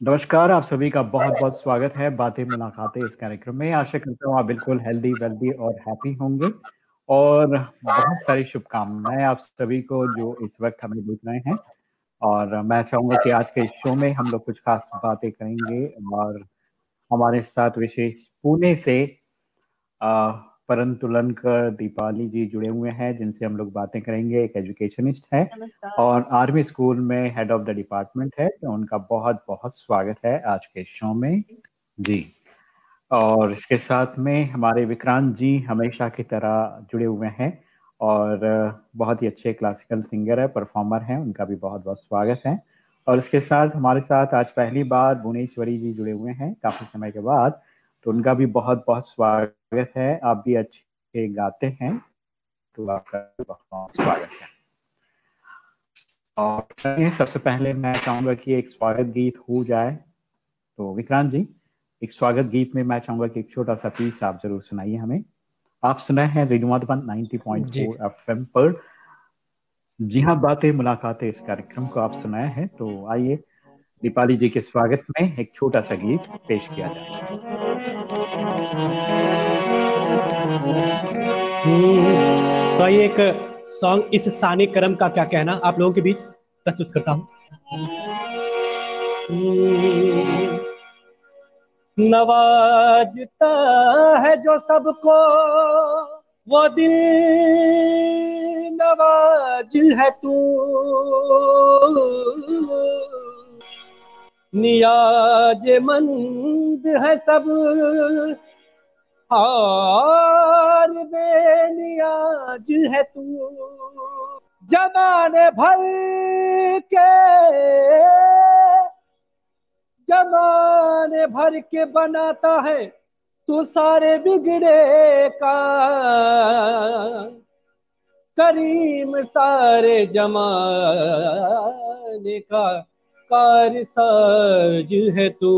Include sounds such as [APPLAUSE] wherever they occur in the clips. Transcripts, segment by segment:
नमस्कार, आप सभी का बहुत बहुत स्वागत है बातें मुलाकातें इस कार्यक्रम में। आशा करता हूँ आप बिल्कुल हेल्दी वेल्दी और हैप्पी होंगे। और बहुत सारी शुभकामनाएँ आप सभी को जो इस वक्त हमें देख रहे हैं। और मैं चाहूँगा कि आज के इस शो में हम लोग कुछ खास बातें करेंगे और हमारे साथ विशेष पुणे से परन तुलनकर दीपाली जी जुड़े हुए हैं जिनसे हम लोग बातें करेंगे। एक एजुकेशनिस्ट है और आर्मी स्कूल में हेड ऑफ़ द डिपार्टमेंट है तो उनका बहुत बहुत स्वागत है आज के शो में। जी और इसके साथ में हमारे विक्रांत जी हमेशा की तरह जुड़े हुए हैं और बहुत ही अच्छे क्लासिकल सिंगर है परफॉर्मर हैं उनका भी बहुत बहुत स्वागत है। और इसके साथ हमारे साथ आज पहली बार भुवनेश्वरी जी जुड़े हुए हैं। काफ़ी समय के बाद तो उनका भी बहुत बहुत स्वागत है। आप भी अच्छे गाते हैं तो आपका बहुत स्वागत है। और सबसे पहले मैं चाहूँगा कि एक स्वागत गीत हो जाए। तो विक्रांत जी एक स्वागत गीत में मैं चाहूँगा कि एक छोटा सा पीस आप ज़रूर सुनाइए हमें। आप सुना है रेडियो मधुबन 90.4 एफएम पर। जी हाँ बातें मुलाकातें इस कार्यक्रम को आप सुनाया है। तो आइए दीपाली जी के स्वागत में एक छोटा सा गीत पेश किया जाए। तो आइए एक सॉन्ग इस साने क्रम का क्या कहना आप लोगों के बीच प्रस्तुत करता हूँ। नवाजता है जो सबको, वो दिल नवाज़ है तू। नियाज मंद है सब। हार बेनियाज है तू। जमाने भर के, जमाने भर के बनाता है तू सारे बिगड़े का। करीम सारे जमाने का। कार साज है तू।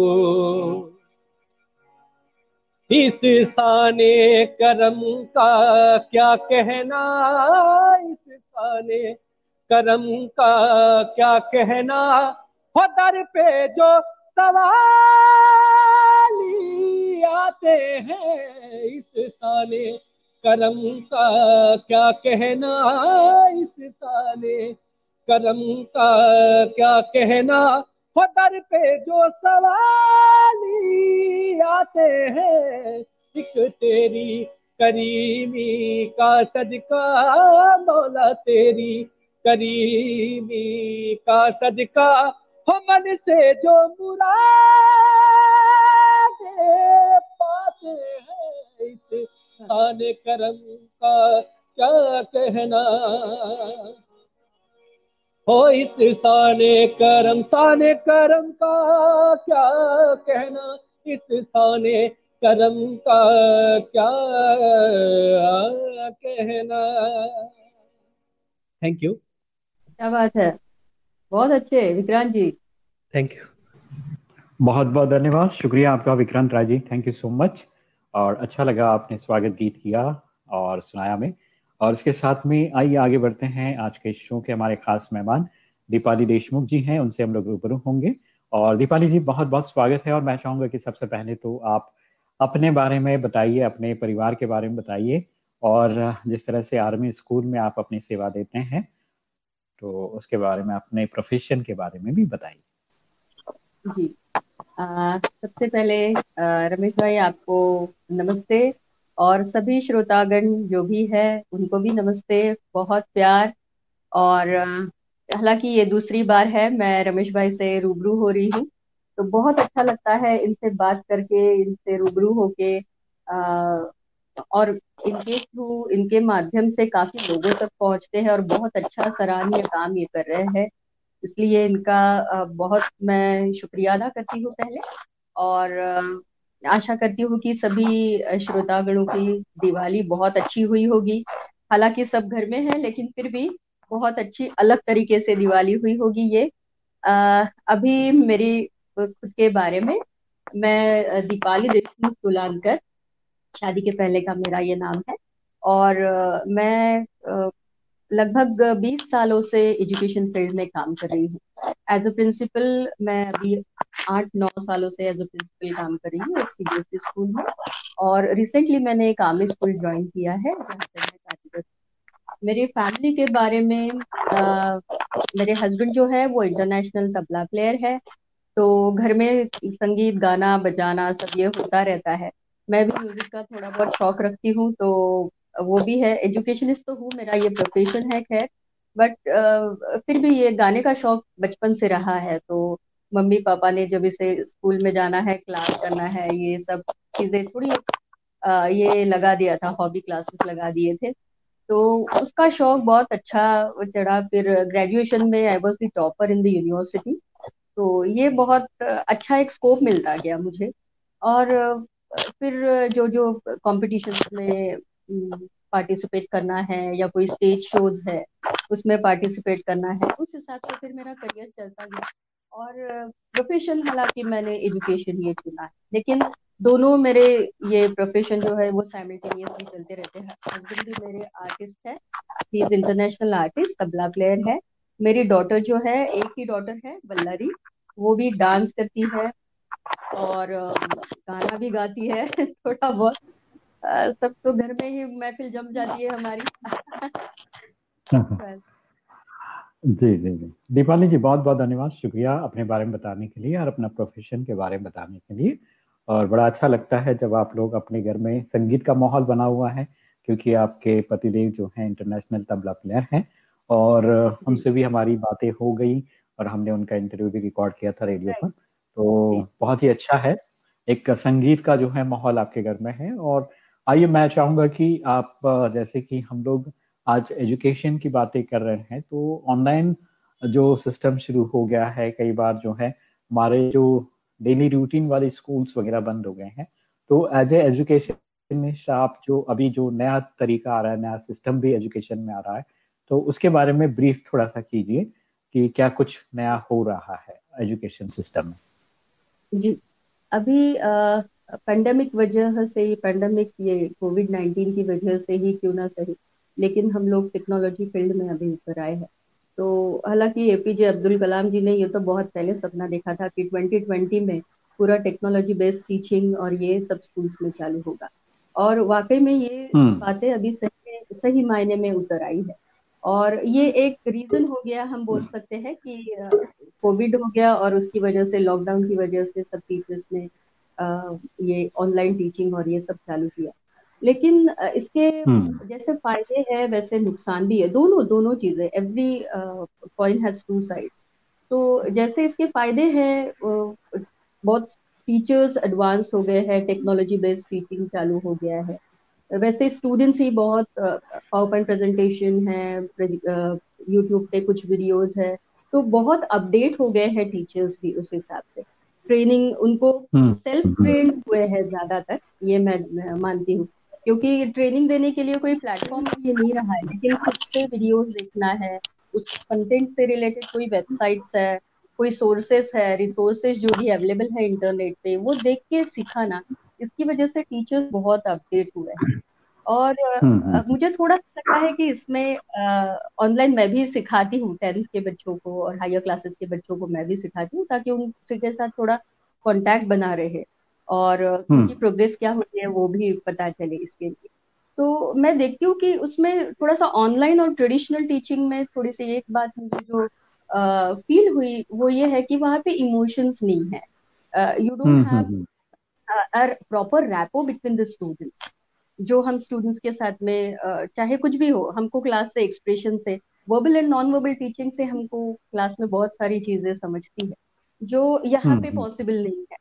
इस साने करम का क्या कहना? इस साने करम का क्या कहना? हो दर पे जो सवाली आते हैं, इस साने करम का क्या कहना? इस साने करम का क्या कहना? हो दर पे जो सवाली आते हैं, एक तेरी करीमी का सदका, मौला तेरी करीमी का सदका। हो मन से जो मुरादे पाते हैं, इस आने करम का क्या कहना? हो इस साने करम साने करम का क्या कहना? इस साने करम का क्या कहना? थैंक यू क्या बात है? बहुत अच्छे विक्रांत जी। थैंक यू बहुत बहुत धन्यवाद। शुक्रिया आपका Vikrant Rai ji. Thank you so much और अच्छा लगा आपने स्वागत गीत किया और सुनाया में और इसके साथ में आइए आगे बढ़ते हैं आज के शो के हमारे खास मेहमान। दीपाली देशमुख जी हैं उनसे हम लोग रूबरू होंगे। और दीपाली जी बहुत बहुत स्वागत है और मैं चाहूँगा कि सबसे पहले तो आप अपने बारे में बताइए अपने परिवार के बारे में बताइए। और जिस तरह से आर्मी स्कूल में आप अपनी सेवा देते हैं तो उसके बारे में अपने प्रोफेशन के बारे में भी बताइए। जी। आ, सबसे पहले रमेश भाई आपको नमस्ते। और सभी श्रोतागण जो भी है, उनको भी नमस्ते, बहुत प्यार। और हालाँकि ये दूसरी बार है, मैं रमेश भाई से रूबरू हो रही हूँ। तो बहुत अच्छा लगता है इनसे बात करके, इनसे रूबरू होके और इनके थ्रू, इनके माध्यम से काफ़ी लोगों तक पहुँचते हैं और बहुत अच्छा सराहनीय काम ये कर रहे हैं। इसलिए इनका बहुत मैं शुक्रिया अदा करती हूँ पहले। और आशा करती हूँ कि सभी श्रोतागणों की दिवाली बहुत अच्छी हुई होगी। हालाँकि सब घर में है लेकिन फिर भी बहुत अच्छी अलग तरीके से दिवाली हुई होगी ये। आ, अभी मेरी खुद के बारे में मैं दीपाली देशमुख तुलानकर शादी के पहले का मेरा ये नाम है। और मैं लगभग 20 सालों से एजुकेशन फ़ील्ड में काम कर रही हूँ। एज अ प्रिंसिपल मैं अभी आठ नौ सालों से एज ए प्रिंसिपल काम कर रही हूँ एक सीबीएसई स्कूल में। और रिसेंटली मैंने एक आर्मी स्कूल ज्वाइन किया है मेरी फैमिली के बारे में आ, मेरे हस्बैंड जो है वो इंटरनेशनल तबला प्लेयर है। तो घर में संगीत गाना बजाना सब ये होता रहता है। मैं भी म्यूज़िक का थोड़ा बहुत शौक रखती हूँ तो वो भी है। एजुकेशनिस्ट तो हूँ मेरा ये प्रोफेशन है खैर। बट फिर भी ये गाने का शौक बचपन से रहा है तो मम्मी पापा ने जब इसे स्कूल में जाना है, क्लास करना है, ये सब चीज़ें थोड़ी ये लगा दिया था, हॉबी क्लासेस लगा दिए थे। तो उसका शौक बहुत अच्छा चढ़ा। फिर ग्रेजुएशन में I was the topper in the university तो ये बहुत अच्छा एक स्कोप मिलता गया मुझे। और, फिर जो जो कॉम्पिटिशन में पार्टिसिपेट करना है या कोई स्टेज शोज़ है, उसमें पार्टिसिपेट करना है, उस हिसाब से फिर मेरा करियर चलता गया। और प्रोफेशन हालाँकि मैंने एजुकेशन ये चुना है लेकिन दोनों मेरे ये प्रोफेशन जो है वो साइमल्टेनियसली चलते रहते हैं। हस्बैंड भी मेरे आर्टिस्ट है he is international artist tabla player है। मेरी डॉटर जो है एक ही डॉटर है बल्लारी। वो भी डांस करती है और गाना भी गाती है [LAUGHS] थोड़ा बहुत। सब तो घर में ही महफिल जम जाती है हमारी। [LAUGHS] जी जी जी। दीपाली जी बहुत बहुत धन्यवाद। शुक्रिया अपने बारे में बताने के लिए और अपना प्रोफेशन के बारे में बताने के लिए। और बड़ा अच्छा लगता है जब आप लोग अपने घर में संगीत का माहौल बना हुआ है क्योंकि आपके पतिदेव जो हैं इंटरनेशनल तबला प्लेयर हैं। और उनसे भी हमारी बातें हो गई और हमने उनका इंटरव्यू भी रिकॉर्ड किया था रेडियो पर। तो बहुत ही अच्छा है। एक संगीत का जो है माहौल आपके घर में है। और आइए मैं चाहूँगा कि आप जैसे कि हम लोग आज एजुकेशन की बातें कर रहे हैं तो ऑनलाइन जो सिस्टम शुरू हो गया है, कई बार जो है, हमारे जो डेली रूटीन वाले स्कूल्स वगैरह बंद हो गए हैं तो एज ए एजुकेशन आप जो अभी जो नया तरीका आ रहा है, नया सिस्टम भी एजुकेशन में आ रहा है तो उसके बारे में ब्रीफ थोड़ा सा कीजिए कि क्या कुछ नया हो रहा है एजुकेशन सिस्टम में। जी, अभी पेंडेमिक वजह से पेंडेमिक ये कोविड नाइन्टीन की वजह से ही क्यों ना सही लेकिन हम लोग टेक्नोलॉजी फ़ील्ड में अभी ऊपर आए हैं। तो हालाँकि ए एपीजे अब्दुल कलाम जी ने ये तो बहुत पहले सपना देखा था कि 2020 में पूरा टेक्नोलॉजी बेस्ड टीचिंग और ये सब स्कूल्स में चालू होगा। और वाकई में ये हम्म। बातें अभी सही सही मायने में उतर आई है। और ये एक रीजन हो गया हम बोल सकते हैं कि कोविड हो गया और उसकी वजह से लॉकडाउन की वजह से सब टीचर्स ने ये ऑनलाइन टीचिंग और ये सब चालू किया। लेकिन इसके हम्म। जैसे फ़ायदे हैं वैसे नुकसान भी है। दोनों दोनों चीज़ें every coin has two sides तो जैसे इसके फ़ायदे हैं बहुत टीचर्स एडवांस हो गए हैं टेक्नोलॉजी बेस्ड टीचिंग चालू हो गया है। वैसे स्टूडेंट्स ही बहुत पावर पॉइंट प्रेजेंटेशन है यूट्यूब पे कुछ वीडियोस है। तो बहुत अपडेट हो गए हैं टीचर्स भी उस हिसाब से। ट्रेनिंग उनको सेल्फ हम्म। ट्रेन हुए हैं ज़्यादातर ये मैं, मानती हूँ। क्योंकि ट्रेनिंग देने के लिए कोई प्लेटफॉर्म ये नहीं रहा है लेकिन खुद से वीडियोस देखना है उस कंटेंट से रिलेटेड कोई वेबसाइट्स है कोई सोर्सेस है रिसोर्सेज जो भी अवेलेबल है इंटरनेट पे वो देख के सीखा ना इसकी वजह से टीचर्स बहुत अपडेट हुए हैं और हम्म, हम्म। मुझे थोड़ा लगता है कि इसमें ऑनलाइन मैं भी सिखाती हूँ टेंथ के बच्चों को और हायर क्लासेस के बच्चों को मैं भी सिखाती हूँ ताकि उनके साथ थोड़ा कांटेक्ट बना रहे और हम्म। उनकी प्रोग्रेस क्या होती है वो भी पता चले इसके लिए तो मैं देखती हूँ कि उसमें थोड़ा सा ऑनलाइन और ट्रेडिशनल टीचिंग में थोड़ी सी एक बात मुझे जो फील हुई वो ये है कि वहाँ पे इमोशंस नहीं है you don't have proper rapport between the students जो हम स्टूडेंट्स के साथ में चाहे कुछ भी हो हमको क्लास से एक्सप्रेशन से verbal and non verbal teaching से हमको क्लास में बहुत सारी चीज़ें समझती है जो यहाँ हम्म, पे पॉसिबल हम्म। नहीं है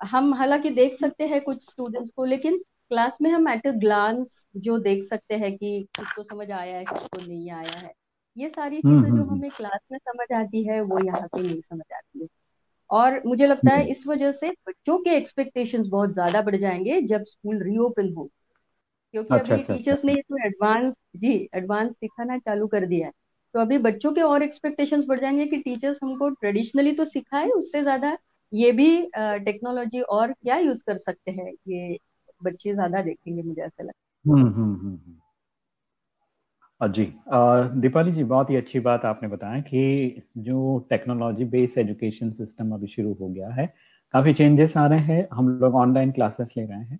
हम हालाँकि देख सकते हैं कुछ स्टूडेंट्स को लेकिन क्लास में हम एट अ ग्लांस जो देख सकते हैं कि किसको समझ आया है किसको नहीं आया है ये सारी हम्म, चीज़ें जो हमें क्लास में समझ आती है वो यहाँ पे नहीं समझ आती है। और मुझे लगता है इस वजह से बच्चों के एक्सपेक्टेशंस बहुत ज़्यादा बढ़ जाएँगे जब स्कूल रीओपन हो। क्योंकि अच्छा, अभी टीचर्स अच्छा, ने अच्छा। तो एडवांस जी एडवांस सिखाना चालू कर दिया है। तो अभी बच्चों के और एक्सपेक्टेशंस बढ़ जाएँगे कि टीचर्स हमको ट्रेडिशनली तो सिखाए उससे ज़्यादा ये भी टेक्नोलॉजी और क्या यूज़ कर सकते हैं? ये बच्चे ज़्यादा देखेंगे मुझे ऐसा लगता है हम्म, हम्म, हम्म, जी दीपाली जी बहुत ही अच्छी बात आपने बताया कि जो टेक्नोलॉजी बेस्ड एजुकेशन सिस्टम अभी शुरू हो गया है काफ़ी चेंजेस आ रहे हैं। हम लोग ऑनलाइन क्लासेस ले रहे हैं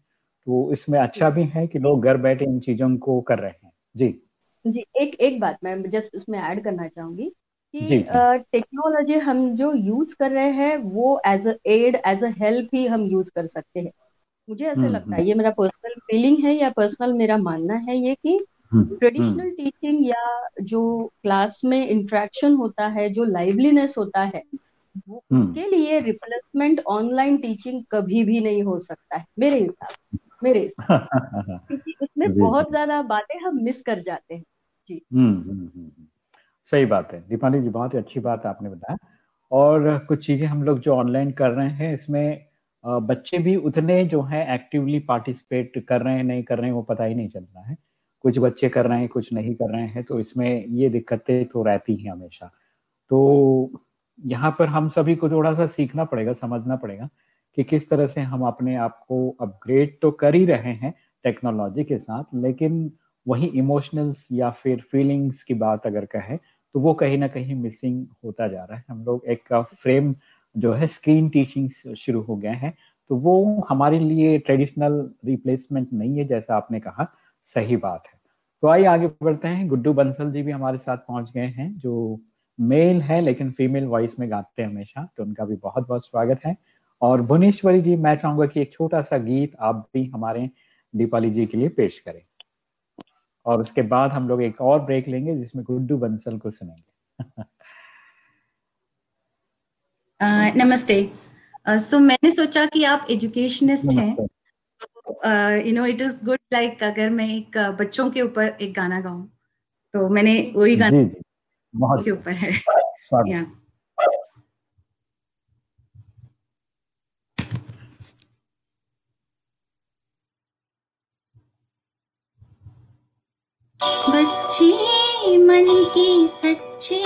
तो इसमें अच्छा भी है कि लोग घर बैठे इन चीज़ों को कर रहे हैं। जी। जी एक एक बात मैं जस्ट उसमें ऐड करना चाहूँगी कि टेक्नोलॉजी uh, हम जो यूज़ कर रहे हैं वो as a aid as a help ही हम यूज़ कर सकते हैं। मुझे ऐसे हम्म, लगता है। हम्म। ये मेरा पर्सनल फीलिंग है या पर्सनल मेरा मानना है ये कि ट्रेडिशनल हम्म, टीचिंग या जो क्लास में इंट्रैक्शन होता है जो लाइवलीनेस होता है वो उसके लिए रिप्लेसमेंट ऑनलाइन टीचिंग कभी भी नहीं हो सकता है मेरे हिसाब मेरे हिसाब [LAUGHS] क्योंकि उसमें बहुत ज़्यादा बातें हम मिस कर जाते हैं। जी। सही बात है। दीपाली जी, बहुत ही अच्छी बात आपने बताया। और कुछ चीज़ें हम लोग जो ऑनलाइन कर रहे हैं, इसमें बच्चे भी उतने जो है एक्टिवली पार्टिसिपेट कर रहे हैं, नहीं कर रहे हैं, वो पता ही नहीं चल रहा है। कुछ बच्चे कर रहे हैं, कुछ नहीं कर रहे हैं तो इसमें ये दिक्कतें तो रहती हैं हमेशा। तो यहाँ पर हम सभी को थोड़ा सा सीखना पड़ेगा, समझना पड़ेगा कि किस तरह से हम अपने आप को अपग्रेड तो कर ही रहे हैं टेक्नोलॉजी के साथ, लेकिन वही इमोशनल्स या फिर फीलिंग्स की बात अगर कहें तो वो कहीं ना कहीं मिसिंग होता जा रहा है। हम लोग एक फ्रेम जो है स्क्रीन टीचिंग शुरू हो गए हैं। तो वो हमारे लिए ट्रेडिशनल रिप्लेसमेंट नहीं है, जैसा आपने कहा, सही बात है। तो आइए आगे बढ़ते हैं। गुड्डू बंसल जी भी हमारे साथ पहुँच गए हैं, जो मेल है, लेकिन फीमेल वॉइस में गाते हैं हमेशा तो उनका भी बहुत बहुत स्वागत है। और भुवनेश्वरी जी, मैं चाहूँगा कि एक छोटा सा गीत आप भी हमारे दीपाली जी के लिए पेश करें। और उसके बाद हम लोग एक और ब्रेक लेंगे जिसमें गुड्डू बंसल को सुनेंगे। [LAUGHS] नमस्ते। सो मैंने सोचा कि आप एजुकेशनिस्ट हैं you know it is good like अगर मैं एक uh, बच्चों के ऊपर एक गाना गाऊं तो मैंने वही गाना के ऊपर है। या [LAUGHS] बच्चे मन की सच्चे।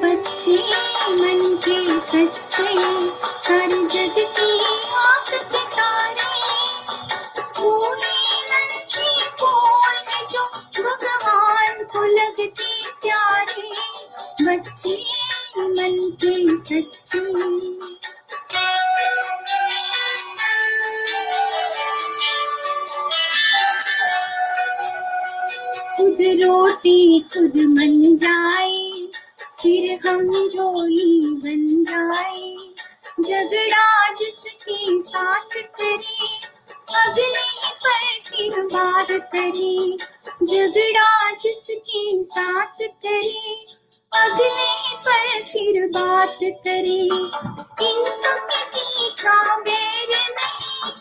बच्चे मन के सच्चे। सारे जग की आँख के तारे। पूरी जो भगवान को लगते प्यारे। बच्चे मन के सच्चे। खुद रोटी खुद मन जाए, फिर हम जोई बन जाए। झगड़ा जिसके साथ करे, अगले पर फिर बात करे। झगड़ा जिसके साथ करे, अगले पर फिर बात करे। इनको किसी का बैर नहीं,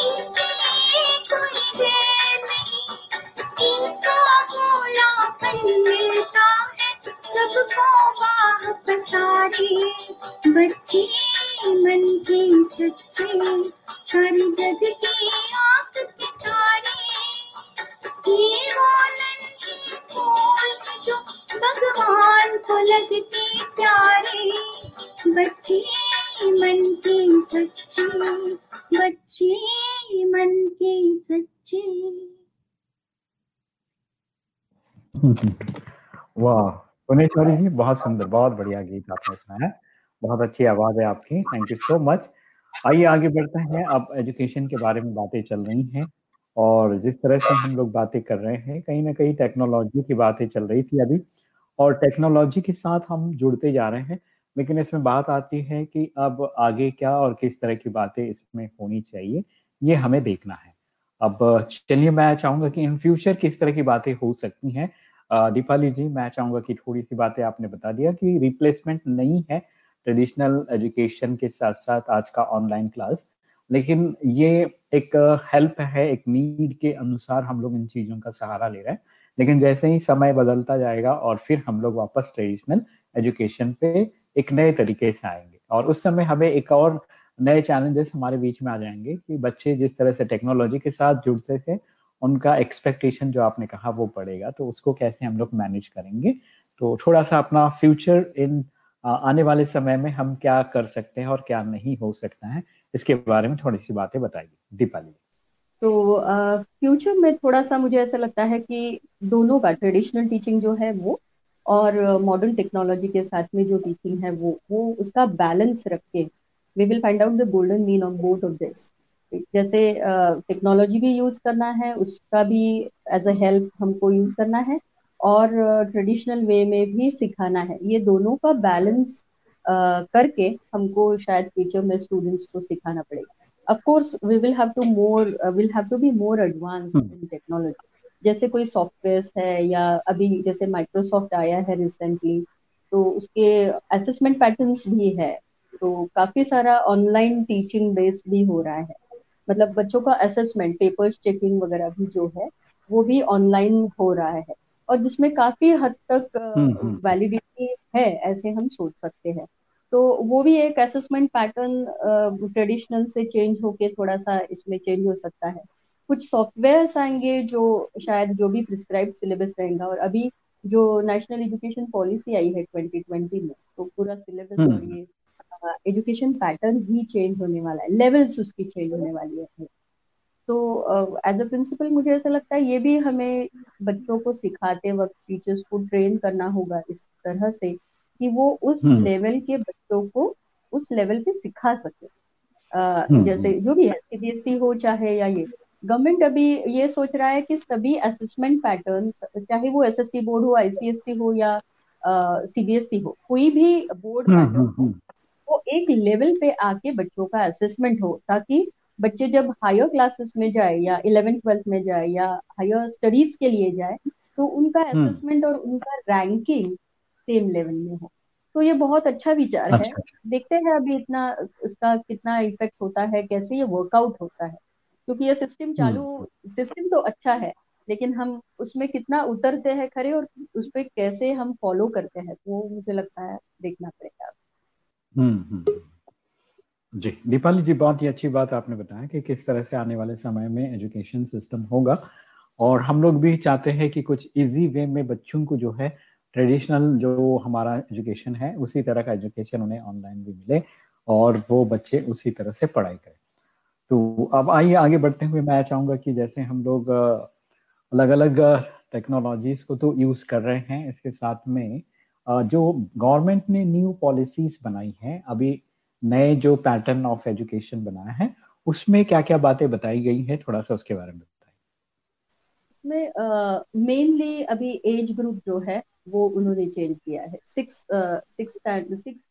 इनके लिए कोई देर सबको बाह पसारे बच्चे मन के सच्चे। सारी जग की आँख वाह पुनेश्वरी जी, बहुत सुंदर, बहुत बढ़िया गीत आपने सुनाया। बहुत अच्छी आवाज़ है आपकी थैंक यू सो मच आइए आगे बढ़ते हैं, अब एजुकेशन के बारे में बातें चल रही हैं और जिस तरह से हम लोग बातें कर रहे हैं, कहीं ना कहीं टेक्नोलॉजी की बातें चल रही थी अभी और टेक्नोलॉजी के साथ हम जुड़ते जा रहे हैं, लेकिन इसमें बात आती है कि अब आगे क्या और किस तरह की बातें इसमें होनी चाहिए, ये हमें देखना है। अब चलिए मैं चाहूँगा कि इन फ्यूचर किस तरह की बातें हो सकती हैं दीपाली जी, मैं चाहूँगा कि थोड़ी सी बातें आपने बता दिया कि रिप्लेसमेंट नहीं है ट्रेडिशनल एजुकेशन के साथ साथ आज का ऑनलाइन क्लास लेकिन ये एक हेल्प है, एक नीड के अनुसार हम लोग इन चीज़ों का सहारा ले रहे हैं। लेकिन जैसे ही समय बदलता जाएगा और फिर हम लोग वापस ट्रेडिशनल एजुकेशन पे एक नए तरीके से आएँगे। और उस समय हमें एक और नए चैलेंजेस हमारे बीच में आ जाएँगे कि बच्चे जिस तरह से टेक्नोलॉजी के साथ जुड़ते थे उनका एक्सपेक्टेशन जो आपने कहा वो पड़ेगा तो उसको कैसे हम लोग मैनेज करेंगे? तो थोड़ा सा अपना फ्यूचर इन आने वाले समय में हम क्या कर सकते हैं और क्या नहीं हो सकता है, इसके बारे में थोड़ी सी बातें बताइए दीपाली। तो फ्यूचर में थोड़ा सा मुझे ऐसा लगता है कि दोनों का ट्रेडिशनल टीचिंग जो है वो और मॉडर्न टेक्नोलॉजी के साथ में जो टीचिंग है वो वो उसका बैलेंस रख के we will find out the golden mean of both of this जैसे टेक्नोलॉजी भी यूज़ करना है उसका भी एज अ हेल्प हमको यूज़ करना है और ट्रेडिशनल वे में भी सिखाना है। ये दोनों का बैलेंस uh, करके हमको शायद फ्यूचर में स्टूडेंट्स को सिखाना पड़ेगा। Course we will have to more uh, will have to be more advanced hmm. जैसे कोई सॉफ्टवेयर है या अभी जैसे माइक्रोसॉफ्ट आया है रिसेंटली तो उसके असेसमेंट पैटर्न्स भी है। तो काफ़ी सारा ऑनलाइन टीचिंग बेस्ड भी हो रहा है। मतलब बच्चों का असेसमेंट पेपर्स चेकिंग वगैरह भी जो है वो भी ऑनलाइन हो रहा है। और जिसमें काफ़ी हद तक वैलिडिटी uh, है ऐसे हम सोच सकते हैं। तो वो भी एक असेसमेंट पैटर्न ट्रेडिशनल से चेंज होके थोड़ा सा इसमें चेंज हो सकता है। कुछ सॉफ्टवेयर आएँगे जो शायद जो भी प्रिस्क्राइब सिलेबस रहेगा और अभी जो नेशनल एजुकेशन पॉलिसी आई है 2020 में तो पूरा सिलेबस और हम्म। ये एजुकेशन पैटर्न ही चेंज होने वाला है लेवल्स उसकी चेंज होने वाली है तो एज अ प्रिंसिपल मुझे ऐसा लगता है ये भी हमें बच्चों को सिखाते वक्त टीचर्स को ट्रेन करना होगा इस तरह से कि वो उस लेवल हम्म। के बच्चों को उस लेवल पे सिखा सके। uh, जैसे जो भी है सीबीएसई हो चाहे या ये गवर्नमेंट अभी ये सोच रहा है कि सभी असेसमेंट पैटर्न चाहे वो एसएससी बोर्ड हो आईसीएससी हो या सीबीएसई uh, हो कोई भी बोर्ड पैटर्न वो एक लेवल पे आके बच्चों का असेसमेंट हो ताकि बच्चे जब हायर क्लासेस में जाए या इलेवेंथ ट्वेल्थ में जाए या हायर स्टडीज़ के लिए जाए तो उनका असेसमेंट और उनका रैंकिंग सेम लेवल में हो। तो ये बहुत अच्छा विचार अच्छा, है। अच्छा। देखते हैं अभी इतना इसका कितना इफ़ेक्ट होता है कैसे ये वर्कआउट होता है। क्योंकि ये सिस्टम चालू सिस्टम तो अच्छा है लेकिन हम उसमें कितना उतरते हैं खरे और उस पर कैसे हम फॉलो करते हैं वो मुझे लगता है देखना पड़ेगा। हम्म, हम्म। जी, दीपाली जी, बहुत ही अच्छी बात आपने बताया कि किस तरह से आने वाले समय में एजुकेशन सिस्टम होगा। और हम लोग भी चाहते हैं कि कुछ इजी वे में बच्चों को जो है ट्रेडिशनल जो हमारा एजुकेशन है, उसी तरह का एजुकेशन उन्हें ऑनलाइन भी मिले और वो बच्चे उसी तरह से पढ़ाई करें। तो अब आइए, आगे बढ़ते हुए मैं चाहूँगा कि जैसे हम लोग अलग अलग टेक्नोलॉजीज़ को तो यूज़ कर रहे हैं, इसके साथ में जो गवर्नमेंट ने न्यू पॉलिसीज़ बनाई हैं अभी नए जो पैटर्न ऑफ़ एजुकेशन बनाया है उसमें क्या क्या बातें बताई गई हैं थोड़ा सा उसके बारे में बताइए। मेनली अभी एज ग्रुप जो है वो उन्होंने चेंज किया है। Six six six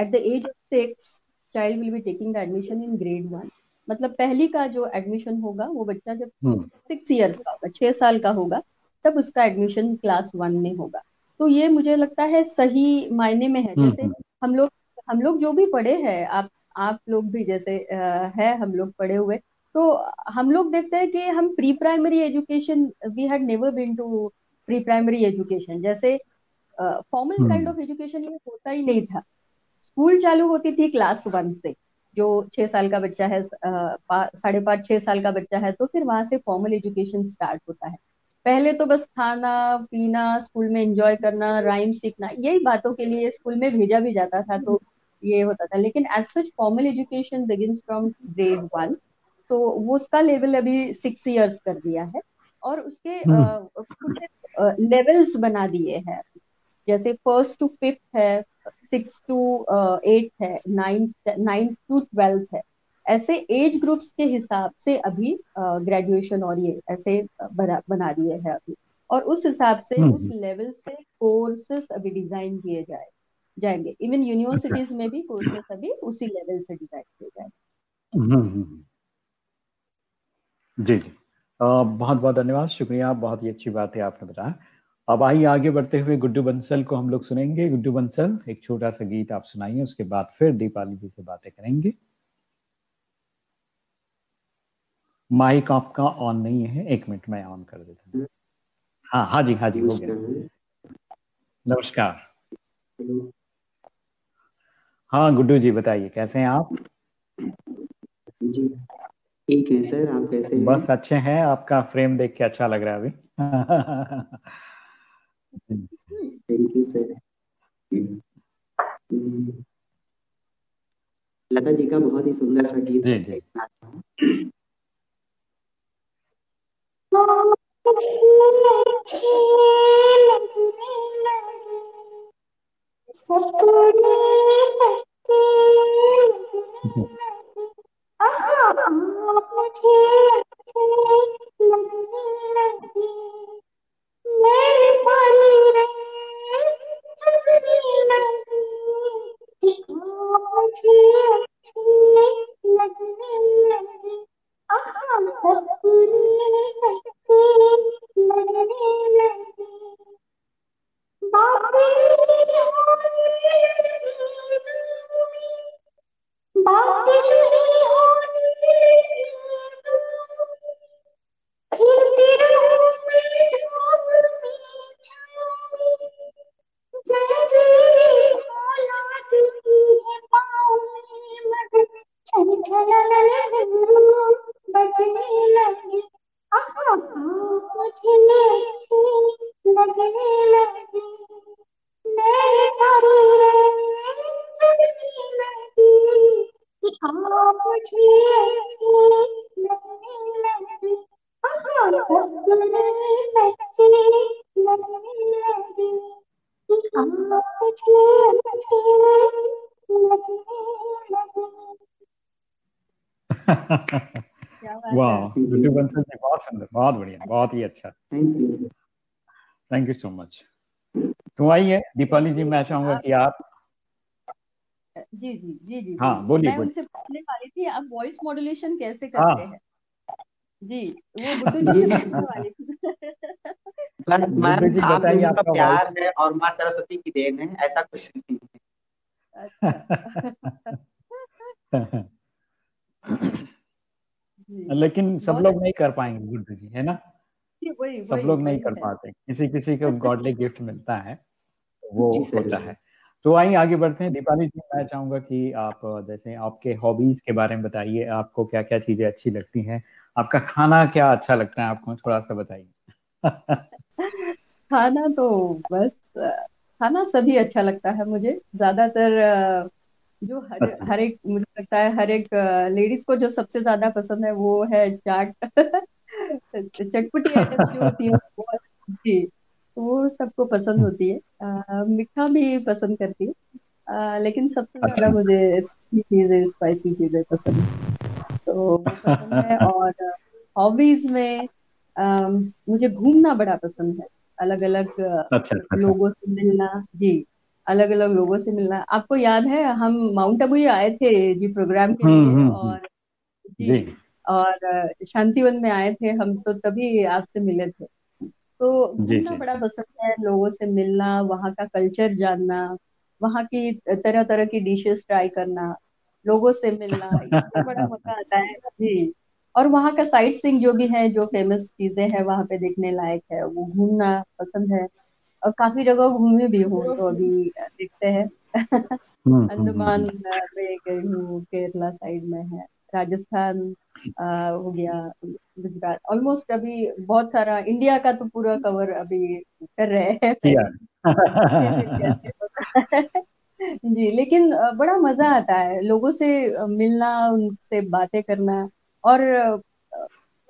at the age of six child will be taking the admission in grade one मतलब पहली का जो एडमिशन होगा वो बच्चा जब सिक्स hmm. ईयर्स का होगा छह साल का होगा तब उसका एडमिशन क्लास वन में होगा। तो ये मुझे लगता है सही मायने में है। जैसे hmm. हम लोग हम लोग जो भी पढ़े हैं आप आप लोग भी जैसे uh, है हम लोग पढ़े हुए तो हम लोग देखते हैं कि हम pre primary education we had never been to pre primary education जैसे फॉर्मल काइंड ऑफ़ एजुकेशन ये होता ही नहीं था। स्कूल चालू होती थी क्लास वन से जो छह साल का बच्चा है साढ़े पाँच छह साल का बच्चा है तो फिर वहाँ से फॉर्मल एजुकेशन स्टार्ट होता है। पहले तो बस खाना पीना स्कूल में एंजॉय करना राइम सीखना यही बातों के लिए स्कूल में भेजा भी जाता था तो ये होता था। लेकिन as such formal education begin from grade one तो वो उसका लेवल अभी सिक्स इयर्स कर दिया है और उसके कुछ लेवल्स बना दिए हैं। जैसे फ़र्स्ट टू फिफ्थ है सिक्स टू एट है नाइन्थ नाइन्थ टू ट्वेल्थ है। ऐसे एज ग्रुप्स के हिसाब से अभी ग्रेजुएशन और ये ऐसे बना बना दिए हैं अभी। और उस हिसाब से हम्म, उस लेवल हम्म। से कोर्सेस अभी डिज़ाइन किए जाए जाएँगे। इवन यूनिवर्सिटीज अच्छा। में भी कोर्सेस अभी उसी लेवल से डिज़ाइन किए जाएँगे। हम्म, जी जी। बहुत बहुत धन्यवाद। शुक्रिया बहुत ही अच्छी बात है आपने बताया अब आइए आगे बढ़ते हुए गुड्डू बंसल को हम लोग सुनेंगे। गुड्डू बंसल एक छोटा सा गीत आप सुनाइए उसके बाद फिर दीपाली जी से बातें करेंगे। माइक आपका ऑन नहीं है। एक मिनट मैं ऑन कर देता हूँ। हाँ हाँ जी हाँ जी हो गया। नमस्कार। हाँ गुड्डू जी बताइए कैसे हैं आप? जी ठीक है सर आप कैसे हैं? बस अच्छे हैं। आपका फ्रेम देख के अच्छा लग रहा है अभी। Thank you sir Lata ji का बहुत ही सुंदर सा गीत जी जी। सपने सत्य बहुत बढ़िया बहुत ही अच्छा। थैंक यू सो मच तो आइए दीपाली जी मैं चाहूँगा कि आप जी जी जी जी। हाँ बोलिए मैं उनसे पूछने वाली थी आप वॉइस मॉड्यूलेशन कैसे हाँ। करते हैं? जी वो बुड्डू जी से पूछने वाली थी। मैम आप लोगों का प्यार है और माँ सरस्वती की देन है ऐसा कुछ नहीं है। अच्छा। [LAUGHS] [LAUGHS] [LAUGHS] लेकिन सब लोग नहीं कर पाएँगे गुड्डू जी है ना? वही, सब लोग नहीं कर पाते। किसी किसी को गॉडली गिफ्ट मिलता है वो होता है। तो आइए आगे बढ़ते हैं। दीपाली जी मैं चाहूँगा कि आप जैसे आपके हॉबीज के बारे में बताइए आपको क्या क्या चीज़ें अच्छी लगती हैं? आपका खाना क्या अच्छा लगता है? आपको थोड़ा सा बताइए। [LAUGHS] खाना तो बस खाना सभी अच्छा लगता है मुझे। ज़्यादातर जो हर। हर एक मुझे लगता है हर एक लेडीज़ को जो सबसे ज़्यादा पसंद है वो है चाट [LAUGHS] चटपटी आइटम जो [LAUGHS] होती है वो जी वो सबको पसंद हम्म। होती है मीठा भी पसंद करती है आ, लेकिन सबसे अच्छा। ज़्यादा मुझे चीज़ें स्पाइसी चीज़ें पसंद है तो पसंद है और हॉबीज में आ, मुझे घूमना बड़ा पसंद है अलग अलग अच्छा, अच्छा। लोगों से मिलना जी अलग अलग लोगों से मिलना। आपको याद है हम माउंट आबू आए थे जी प्रोग्राम के हम्म, लिए हम्म, हम्म। और जी, और शांतिवन में आए थे हम तो तभी आपसे मिले थे। तो घूमना बड़ा पसंद है लोगों से मिलना वहाँ का कल्चर जानना वहाँ की तरह तरह की डिशेस ट्राई करना लोगों से मिलना इसमें बड़ा [LAUGHS] मज़ा आता है जी। और वहाँ का साइट सिंग जो भी है जो फ़ेमस चीज़ें हैं वहाँ पे देखने लायक है वो घूमना पसंद है। और काफ़ी जगह घूमी भी हूँ तो अभी देखते हैं। हम्म, हम्म, अंडमान हम्म, में गई हूँ केरला साइड में है राजस्थान हो गया गुजरात। ऑलमोस्ट अभी बहुत सारा इंडिया का तो पूरा कवर अभी कर रहे हैं। [LAUGHS] जी लेकिन बड़ा मज़ा आता है लोगों से मिलना उनसे बातें करना और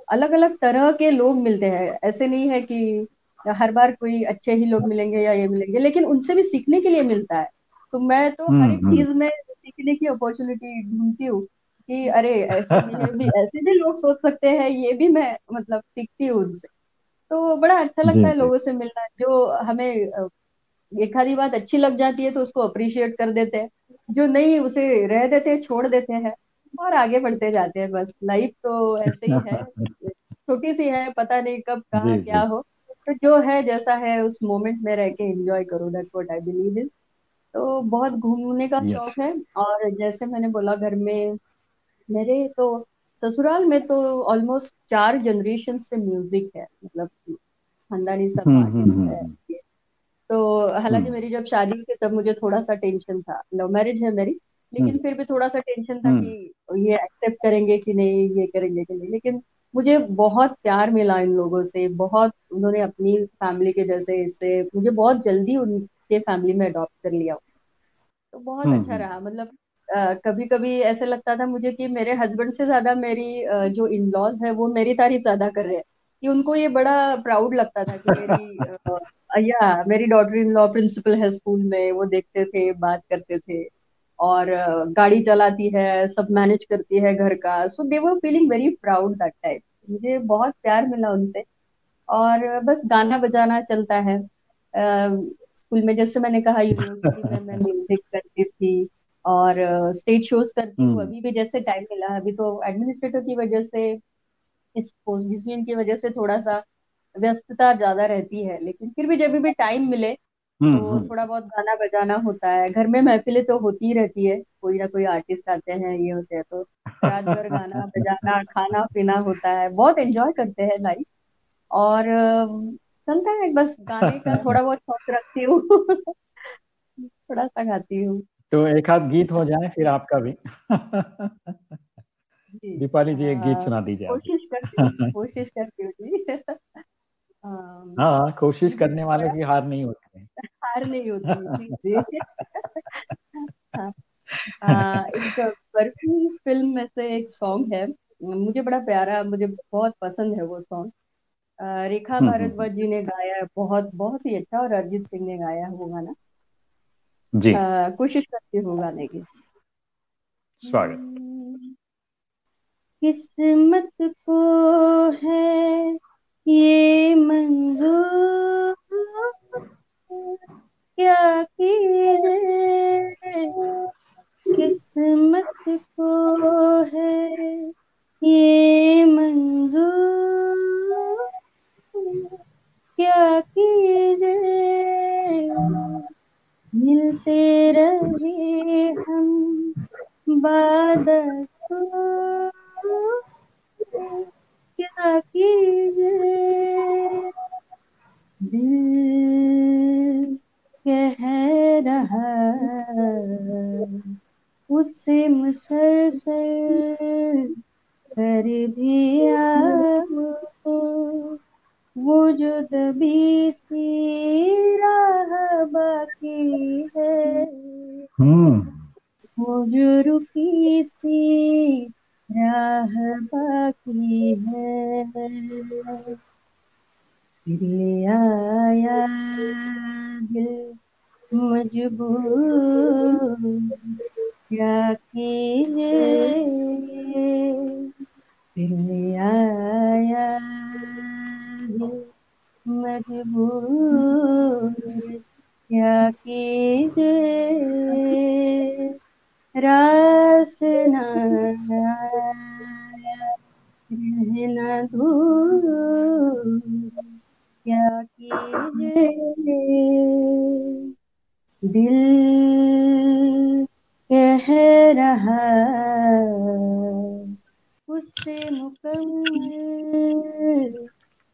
अलग अलग तरह के लोग मिलते हैं। ऐसे नहीं है कि हर बार कोई अच्छे ही लोग मिलेंगे या ये मिलेंगे लेकिन उनसे भी सीखने के लिए मिलता है। तो मैं तो हर एक हम्म, चीज़ हम्म। में सीखने की अपॉर्चुनिटी ढूंढती हूँ कि अरे ऐसे भी [LAUGHS] ऐसे भी लोग सोच सकते हैं ये भी मैं मतलब सीखती हूँ उनसे। तो बड़ा अच्छा लगता है लोगों से मिलना जो हमें एक आधी बात अच्छी लग जाती है तो उसको अप्रिशिएट कर देते हैं जो नहीं उसे रह देते हैं छोड़ देते हैं और आगे बढ़ते जाते हैं बस। लाइफ तो ऐसे ही है [LAUGHS] छोटी सी है पता नहीं कब कहाँ क्या हो। तो जो है जैसा है उस मोमेंट में रह के एंजॉय करो that's what I believe in तो बहुत घूमने का yes. शौक है और जैसे मैंने बोला घर में मेरे तो ससुराल में तो ऑलमोस्ट चार जनरेशन से म्यूज़िक है मतलब खानदानी सब आर्टिस्ट हम्म, हम्म, है। हम्म, तो हालाँकि मेरी जब शादी हुई तब मुझे थोड़ा सा टेंशन था। लव मैरिज है मेरी लेकिन फिर भी थोड़ा सा टेंशन था कि ये एक्सेप्ट करेंगे कि नहीं ये करेंगे कि नहीं। लेकिन मुझे बहुत प्यार मिला इन लोगों से बहुत उन्होंने अपनी फैमिली के जैसे इससे मुझे बहुत जल्दी उनके फैमिली में अडॉप्ट कर लिया। तो बहुत हम्म, अच्छा हम्म। रहा मतलब कभी कभी ऐसे लगता था मुझे कि मेरे हस्बैंड से ज़्यादा मेरी जो इन लॉज है वो मेरी तारीफ़ ज़्यादा कर रहे हैं। कि उनको ये बड़ा प्राउड लगता था कि मेरी या मेरी डॉटर इन लॉ प्रिंसिपल है स्कूल में वो देखते थे बात करते थे। और गाड़ी चलाती है सब मैनेज करती है घर का। So they were feeling very proud that type मुझे बहुत प्यार मिला उनसे। और बस गाना बजाना चलता है। स्कूल में जैसे मैंने कहा यूनिवर्सिटी में मैं म्यूज़िक करती थी और स्टेज शोज़ करती हूँ। हम्म। अभी भी जैसे टाइम मिला अभी तो एडमिनिस्ट्रेटर की वजह से इस पोजिशन की वजह से थोड़ा सा व्यस्तता ज़्यादा रहती है। लेकिन फिर भी जब भी टाइम मिले तो हम्म। थोड़ा बहुत गाना बजाना होता है। घर में महफिलें तो होती ही रहती है। कोई ना कोई आर्टिस्ट आते हैं ये होते हैं। तो रात भर गाना [LAUGHS] बजाना खाना पीना होता है। बहुत एंजॉय करते हैं लाइफ और चलता है बस गाने का [LAUGHS] थोड़ा बहुत शौक रखती हूँ। [LAUGHS] थोड़ा सा गाती हूँ। तो एक आध गीत हो जाए फिर आपका भी। दीपाली जी एक गीत सुना दीजिए कोशिश करती हूँ कोशिश करती हूँ जी। हाँ कोशिश करने वाले की हार नहीं होती है। हार नहीं होती [LAUGHS] हाँ, एक बर्फ़ी फ़िल्म में से एक सॉन्ग है। मुझे बड़ा प्यारा मुझे बहुत पसंद है वो सॉन्ग। रेखा हम्म, हम्म, भारद्वाज। जी ने गाया है बहुत बहुत ही अच्छा और अरिजीत सिंह ने गाया है वो गाना। जी। आ, कोशिश करती हूँ गाने की। स्वागत। किस्मत को है ये मंजूर क्या कीजिए, किस्मत को है ये मंजूर क्या कीजिए, मिलते रहे हम क्या कीजिए दिल कह रहा उससे मुसलसल कर भी वो जो दबी सी राह बाकी है। वो जो रुकी सी राह बाकी है। फिर आया दिल मजबूर, क्या कीजिए फिर आया दिल मजबूर, क्या कीजिए रास रहना दूर क्या कीजिए दिल कह रहा उससे मुकम्मल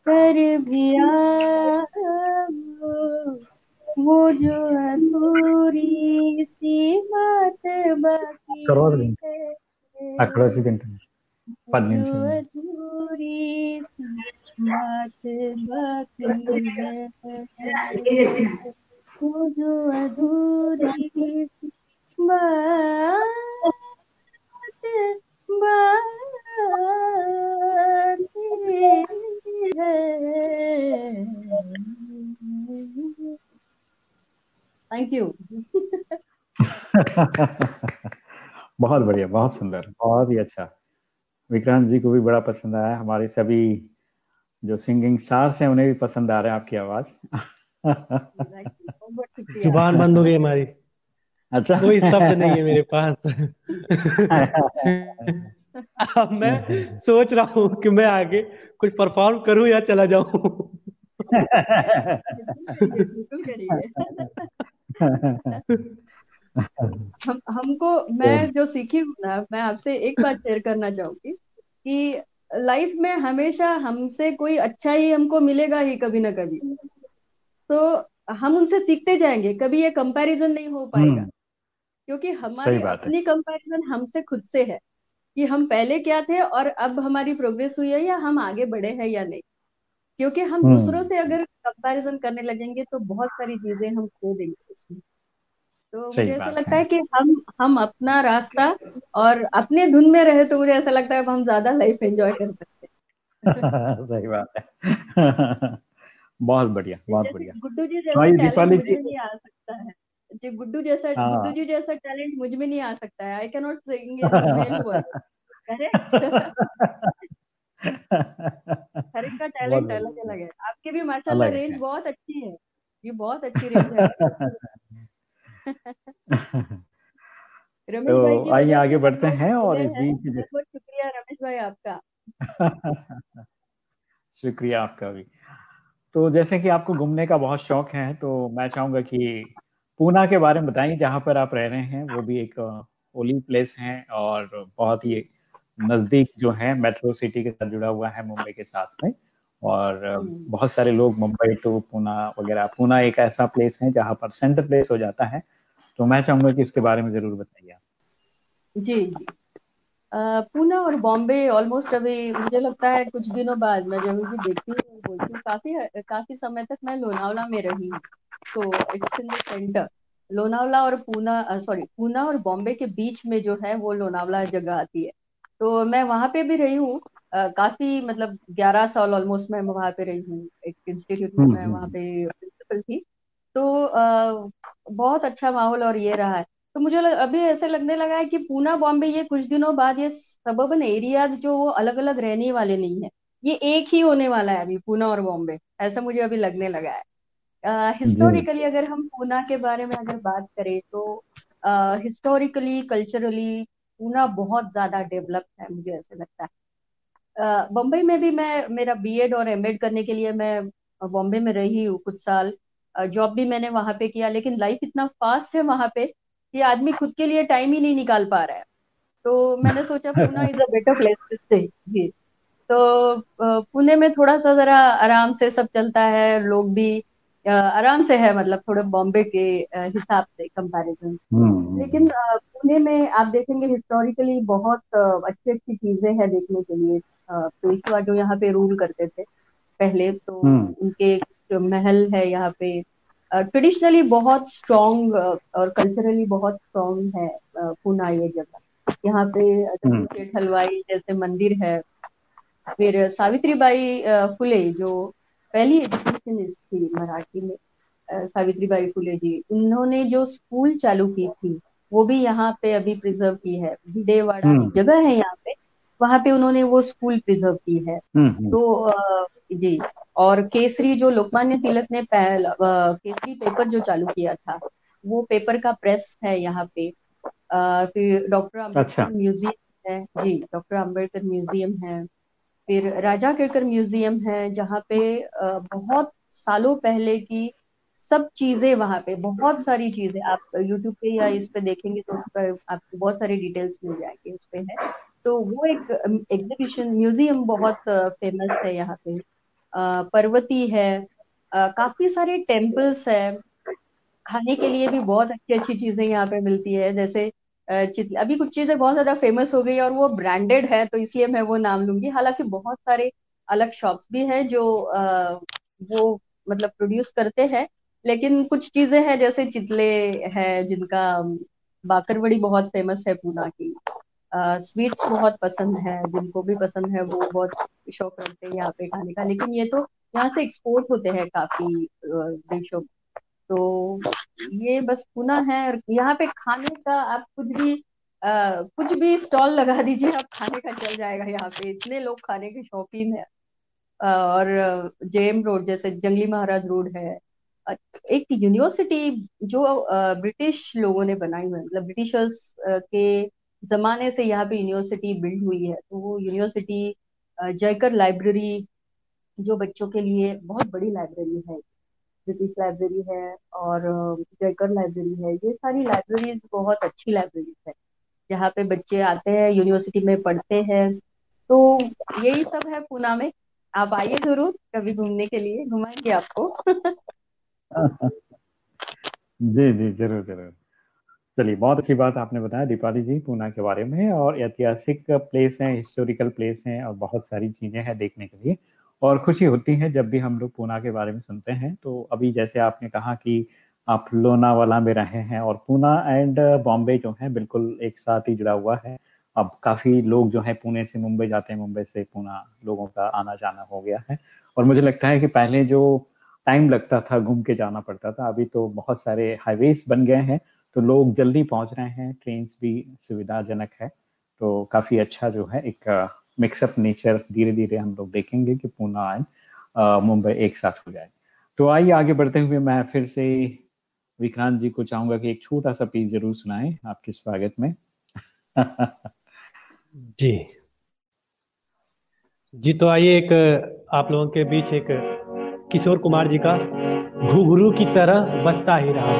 कर भी वो जो अधूरी सी बात बाकी है అక్కడ अधूरी बात बाकी है वो जो अधूरी बात बाकी है थैंक यू [LAUGHS] बहुत बढ़िया बहुत सुंदर बहुत ही अच्छा। विक्रांत जी को भी बड़ा पसंद आया हमारे सभी जो सिंगिंग स्टार्स हैं उन्हें भी पसंद आ रहा है आपकी आवाज़। ज़ुबान बंद हो गई हमारी। अच्छा। कोई शब्द नहीं है मेरे पास। अब मैं सोच रहा हूँ कि मैं आगे कुछ परफॉर्म करूँ या चला जाऊँ। [LAUGHS] हम हमको मैं जो सीखी हूँ ना मैं आपसे एक बात [LAUGHS] शेयर करना चाहूँगी कि लाइफ में हमेशा हमसे कोई अच्छा ही हमको मिलेगा ही कभी ना कभी। तो हम उनसे सीखते जाएँगे कभी ये कंपैरिजन नहीं हो पाएगा। हम्म। क्योंकि हमारी अपनी कंपैरिजन हमसे खुद से है कि हम पहले क्या थे और अब हमारी प्रोग्रेस हुई है या हम आगे बढ़े हैं या नहीं। क्योंकि हम हम्म। दूसरों से अगर कंपैरिजन करने लगेंगे तो बहुत सारी चीज़ें हम खो देंगे उसमें। तो मुझे ऐसा लगता है।, है कि हम हम अपना रास्ता और अपने धुन में रहे तो मुझे ऐसा लगता है हम ज़्यादा लाइफ एंजॉय कर सकते हैं। [LAUGHS] सही बात है। [LAUGHS] बहुत बढ़िया बहुत बढ़िया। गुड्डू जी जैसा नहीं आ सकता है। जी गुड्डू जैसा हाँ। गुड्डू जी जैसा टैलेंट मुझमें नहीं आ सकता है। I can not sing in male voice हर एक का टैलेंट अलग अलग है। आपके भी माशाल्लाह रेंज बहुत अच्छी है। ये बहुत अच्छी रेंज है [LAUGHS] तो आइए आगे बढ़ते हैं और इस बीच बहुत शुक्रिया रमेश भाई आपका। [LAUGHS] शुक्रिया आपका भी। तो जैसे कि आपको घूमने का बहुत शौक है तो मैं चाहूँगा कि पूना के बारे में बताइए जहाँ पर आप रह रहे हैं। वो भी एक ओली प्लेस है और बहुत ही नज़दीक जो है मेट्रो सिटी के साथ जुड़ा हुआ है मुंबई के साथ में। और हम्म। बहुत सारे लोग मुंबई टू पूना वगैरह पूना एक ऐसा प्लेस है जहाँ पर सेंटर प्लेस हो जाता है। तो मैं चाहूँगा कि इसके बारे में ज़रूर बताइए जी जी। पूना और बॉम्बे ऑलमोस्ट अभी मुझे लगता है कुछ दिनों बाद मैं जब भी देखती हूँ बोलती हूँ। काफ़ी काफ़ी समय तक मैं लोनावला में रही हूँ। तो it's in the centre Lonavala और पूना सॉरी पूना और बॉम्बे के बीच में जो है वो लोनावला जगह आती है। तो मैं वहाँ पे भी रही हूँ। काफ़ी मतलब ग्यारह साल ऑलमोस्ट मैं वहाँ पे रही हूँ। एक इंस्टीट्यूट में मैं वहाँ पे प्रिंसिपल थी। तो आ, बहुत अच्छा माहौल और ये रहा है। तो मुझे लग, अभी ऐसे लगने लगा है कि पूना बॉम्बे ये कुछ दिनों बाद ये सबबन एरियाज़ जो वो अलग अलग रहने वाले नहीं है ये एक ही होने वाला है अभी पूना और बॉम्बे। ऐसा मुझे अभी लगने लगा है। हिस्टोरिकली uh, अगर हम पूना के बारे में अगर बात करें तो हिस्टोरिकली कल्चरली पूना बहुत ज़्यादा डेवलप है मुझे ऐसे लगता है। बम्बई में भी मैं मेरा बीएड और एमएड करने के लिए मैं बॉम्बे में रही हूँ कुछ साल। जॉब भी मैंने वहाँ पे किया लेकिन लाइफ इतना फास्ट है वहाँ पे कि आदमी खुद के लिए टाइम ही नहीं निकाल पा रहा है। तो मैंने सोचा [LAUGHS] Pune is a better place to stay जी। तो पुणे में थोड़ा सा जरा आराम से सब चलता है लोग भी आराम से है मतलब थोड़े बॉम्बे के हिसाब से कंपैरिजन हम्म। लेकिन पुणे में आप देखेंगे हिस्टोरिकली बहुत अच्छी अच्छी चीज़ें हैं देखने के लिए पेशवा जो यहाँ पे रूल करते थे पहले तो हम्म। उनके जो महल है यहाँ पे ट्रेडिशनली बहुत स्ट्रॉन्ग और कल्चरली बहुत स्ट्रॉन्ग है पूना ये जगह यहाँ पे हम्म। हलवाई जैसे मंदिर है फिर सावित्री बाई फुले जो पहली एजुकेशन थी मराठी में सावित्री बाई फुले जी उन्होंने जो स्कूल चालू की थी वो भी यहाँ पे अभी प्रिजर्व की है। भिडेवाड़ा हम्म। जगह है यहाँ पे वहाँ पे उन्होंने वो स्कूल प्रिजर्व की है। हम्म, तो जी और केसरी जो लोकमान्य तिलक ने केसरी पेपर जो चालू किया था वो पेपर का प्रेस है यहाँ पे। आ, फिर डॉक्टर अंबेडकर अच्छा। म्यूज़ियम है जी डॉक्टर अंबेडकर म्यूज़ियम है। फिर राजा केरकर म्यूज़ियम है, जहाँ पे बहुत सालों पहले की सब चीज़ें वहाँ पे, बहुत सारी चीज़ें, आप यूट्यूब पे या इस पे देखेंगे तो उस पर आपको बहुत सारे डिटेल्स मिल जाएँगे इस पे है। तो वो एक एग्जीबिशन म्यूज़ियम बहुत फ़ेमस है यहाँ पे। पर्वती है काफ़ी सारे टेम्पल्स है। खाने के लिए भी बहुत अच्छी अच्छी चीज़ें यहाँ पे मिलती है, जैसे अभी कुछ चीज़ें बहुत ज़्यादा फ़ेमस हो गई और वो ब्रांडेड है तो इसलिए मैं वो नाम लूँगी। हालाँकि बहुत सारे अलग शॉप्स भी है जो वो मतलब प्रोड्यूस करते हैं, लेकिन कुछ चीज़ें हैं जैसे चितले है, जिनका बाकरवड़ी बहुत फ़ेमस है पूना की। स्वीट्स बहुत पसंद है, जिनको भी पसंद है, वो बहुत शौक रखते हैं यहाँ पे खाने का। लेकिन ये तो यहाँ से एक्सपोर्ट होते हैं काफ़ी देशों तो ये बस पुना है यहाँ पे खाने का आप कुछ भी आ, कुछ भी स्टॉल लगा दीजिए आप खाने का चल जाएगा यहाँ पे। इतने लोग खाने के शौकीन है। और जेएम रोड जैसे जंगली महाराज रोड है। एक यूनिवर्सिटी जो ब्रिटिश लोगों ने बनाई है। मतलब ब्रिटिशर्स के जमाने से यहाँ पे यूनिवर्सिटी बिल्ड हुई है। तो वो यूनिवर्सिटी जयकर लाइब्रेरी जो बच्चों के लिए बहुत बड़ी लाइब्रेरी है। ब्रिटिश लाइब्रेरी है और जयकर लाइब्रेरी है। ये सारी लाइब्रेरीज बहुत अच्छी लाइब्रेरीज है। जहाँ पे बच्चे आते हैं यूनिवर्सिटी में पढ़ते हैं। तो यही सब है पूना में। आप आइए ज़रूर कभी घूमने के लिए। घुमाएँगे आपको। [LAUGHS] जी जी, ज़रूर ज़रूर। चलिए, बहुत अच्छी बात आपने बताया दीपाली जी पूना के बारे में। और ऐतिहासिक प्लेस हैं हिस्टोरिकल प्लेस हैं और बहुत सारी चीज़ें हैं देखने के लिए। और खुशी होती है जब भी हम लोग पूना के बारे में सुनते हैं। तो अभी जैसे आपने कहा कि आप लोनावाला में रहे हैं और पूना एंड बॉम्बे जो है बिल्कुल एक साथ ही जुड़ा हुआ है। अब काफ़ी लोग जो है पुणे से मुंबई जाते हैं, मुंबई से पूना लोगों का आना जाना हो गया है। और मुझे लगता है कि पहले जो टाइम लगता था घूम के जाना पड़ता था, अभी तो बहुत सारे हाईवेज बन गए हैं। तो लोग जल्दी पहुँच रहे हैं ट्रेन भी सुविधाजनक है। तो काफ़ी अच्छा जो है एक मिक्सअप नेचर धीरे धीरे हम लोग देखेंगे कि पूना आए मुंबई एक साथ हो जाए। तो आइए आगे बढ़ते हुए मैं फिर से विक्रांत जी को चाहूँगा कि एक छोटा सा पीस ज़रूर सुनाएँ आपके स्वागत में। [LAUGHS] जी। जी तो आइए एक आप लोगों के बीच एक किशोर कुमार जी का घुघरू की तरह बसता ही रहा।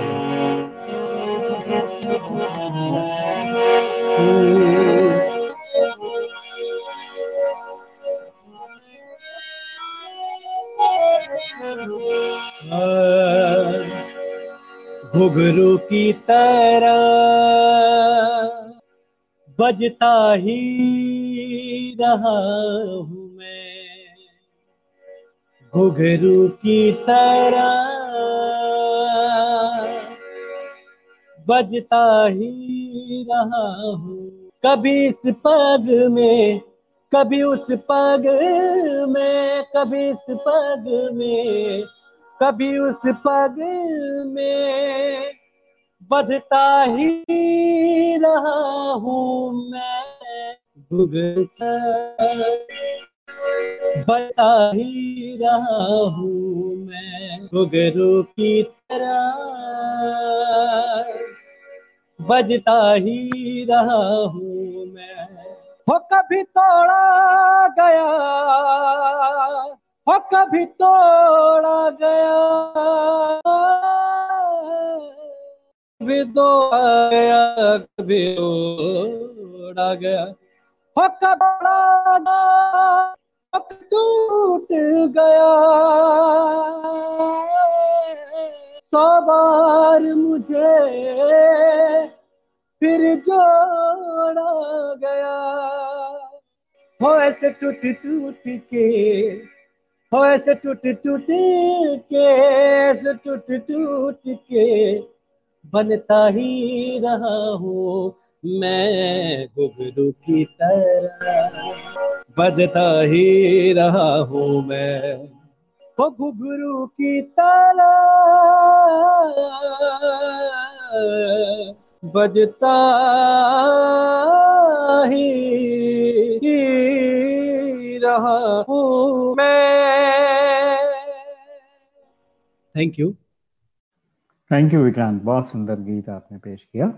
[LAUGHS] घुघरू की तरह बजता ही रहा हूँ मैं। घुघरू की तरह बजता ही रहा हूँ। कभी इस पग में, कभी उस पग में, कभी इस पग में कभी उस पग में बधता ही रहा हूँ मैं। बता ही रहा हूँ मैं। भुगरू की तरह बजता ही रहा हूँ मैं। हो कभी तोड़ा गया हो कभी तोड़ा गया। कभी दो गया। कभी तोड़ा गया हो कबड़ा टूट गया। सौ बार मुझे फिर जोड़ा गया। हो ऐसे टूट टूट के हो ऐसे टूट टूट के ऐसे टूट टूट के, बनता ही रहा हूँ मैं घुघरू की तरह। बदता ही रहा हूँ मैं हो घुघरू की तरह बजता ही रहा हूँ मैं। Thank you thank you Vikrant बहुत सुंदर गीत आपने पेश किया।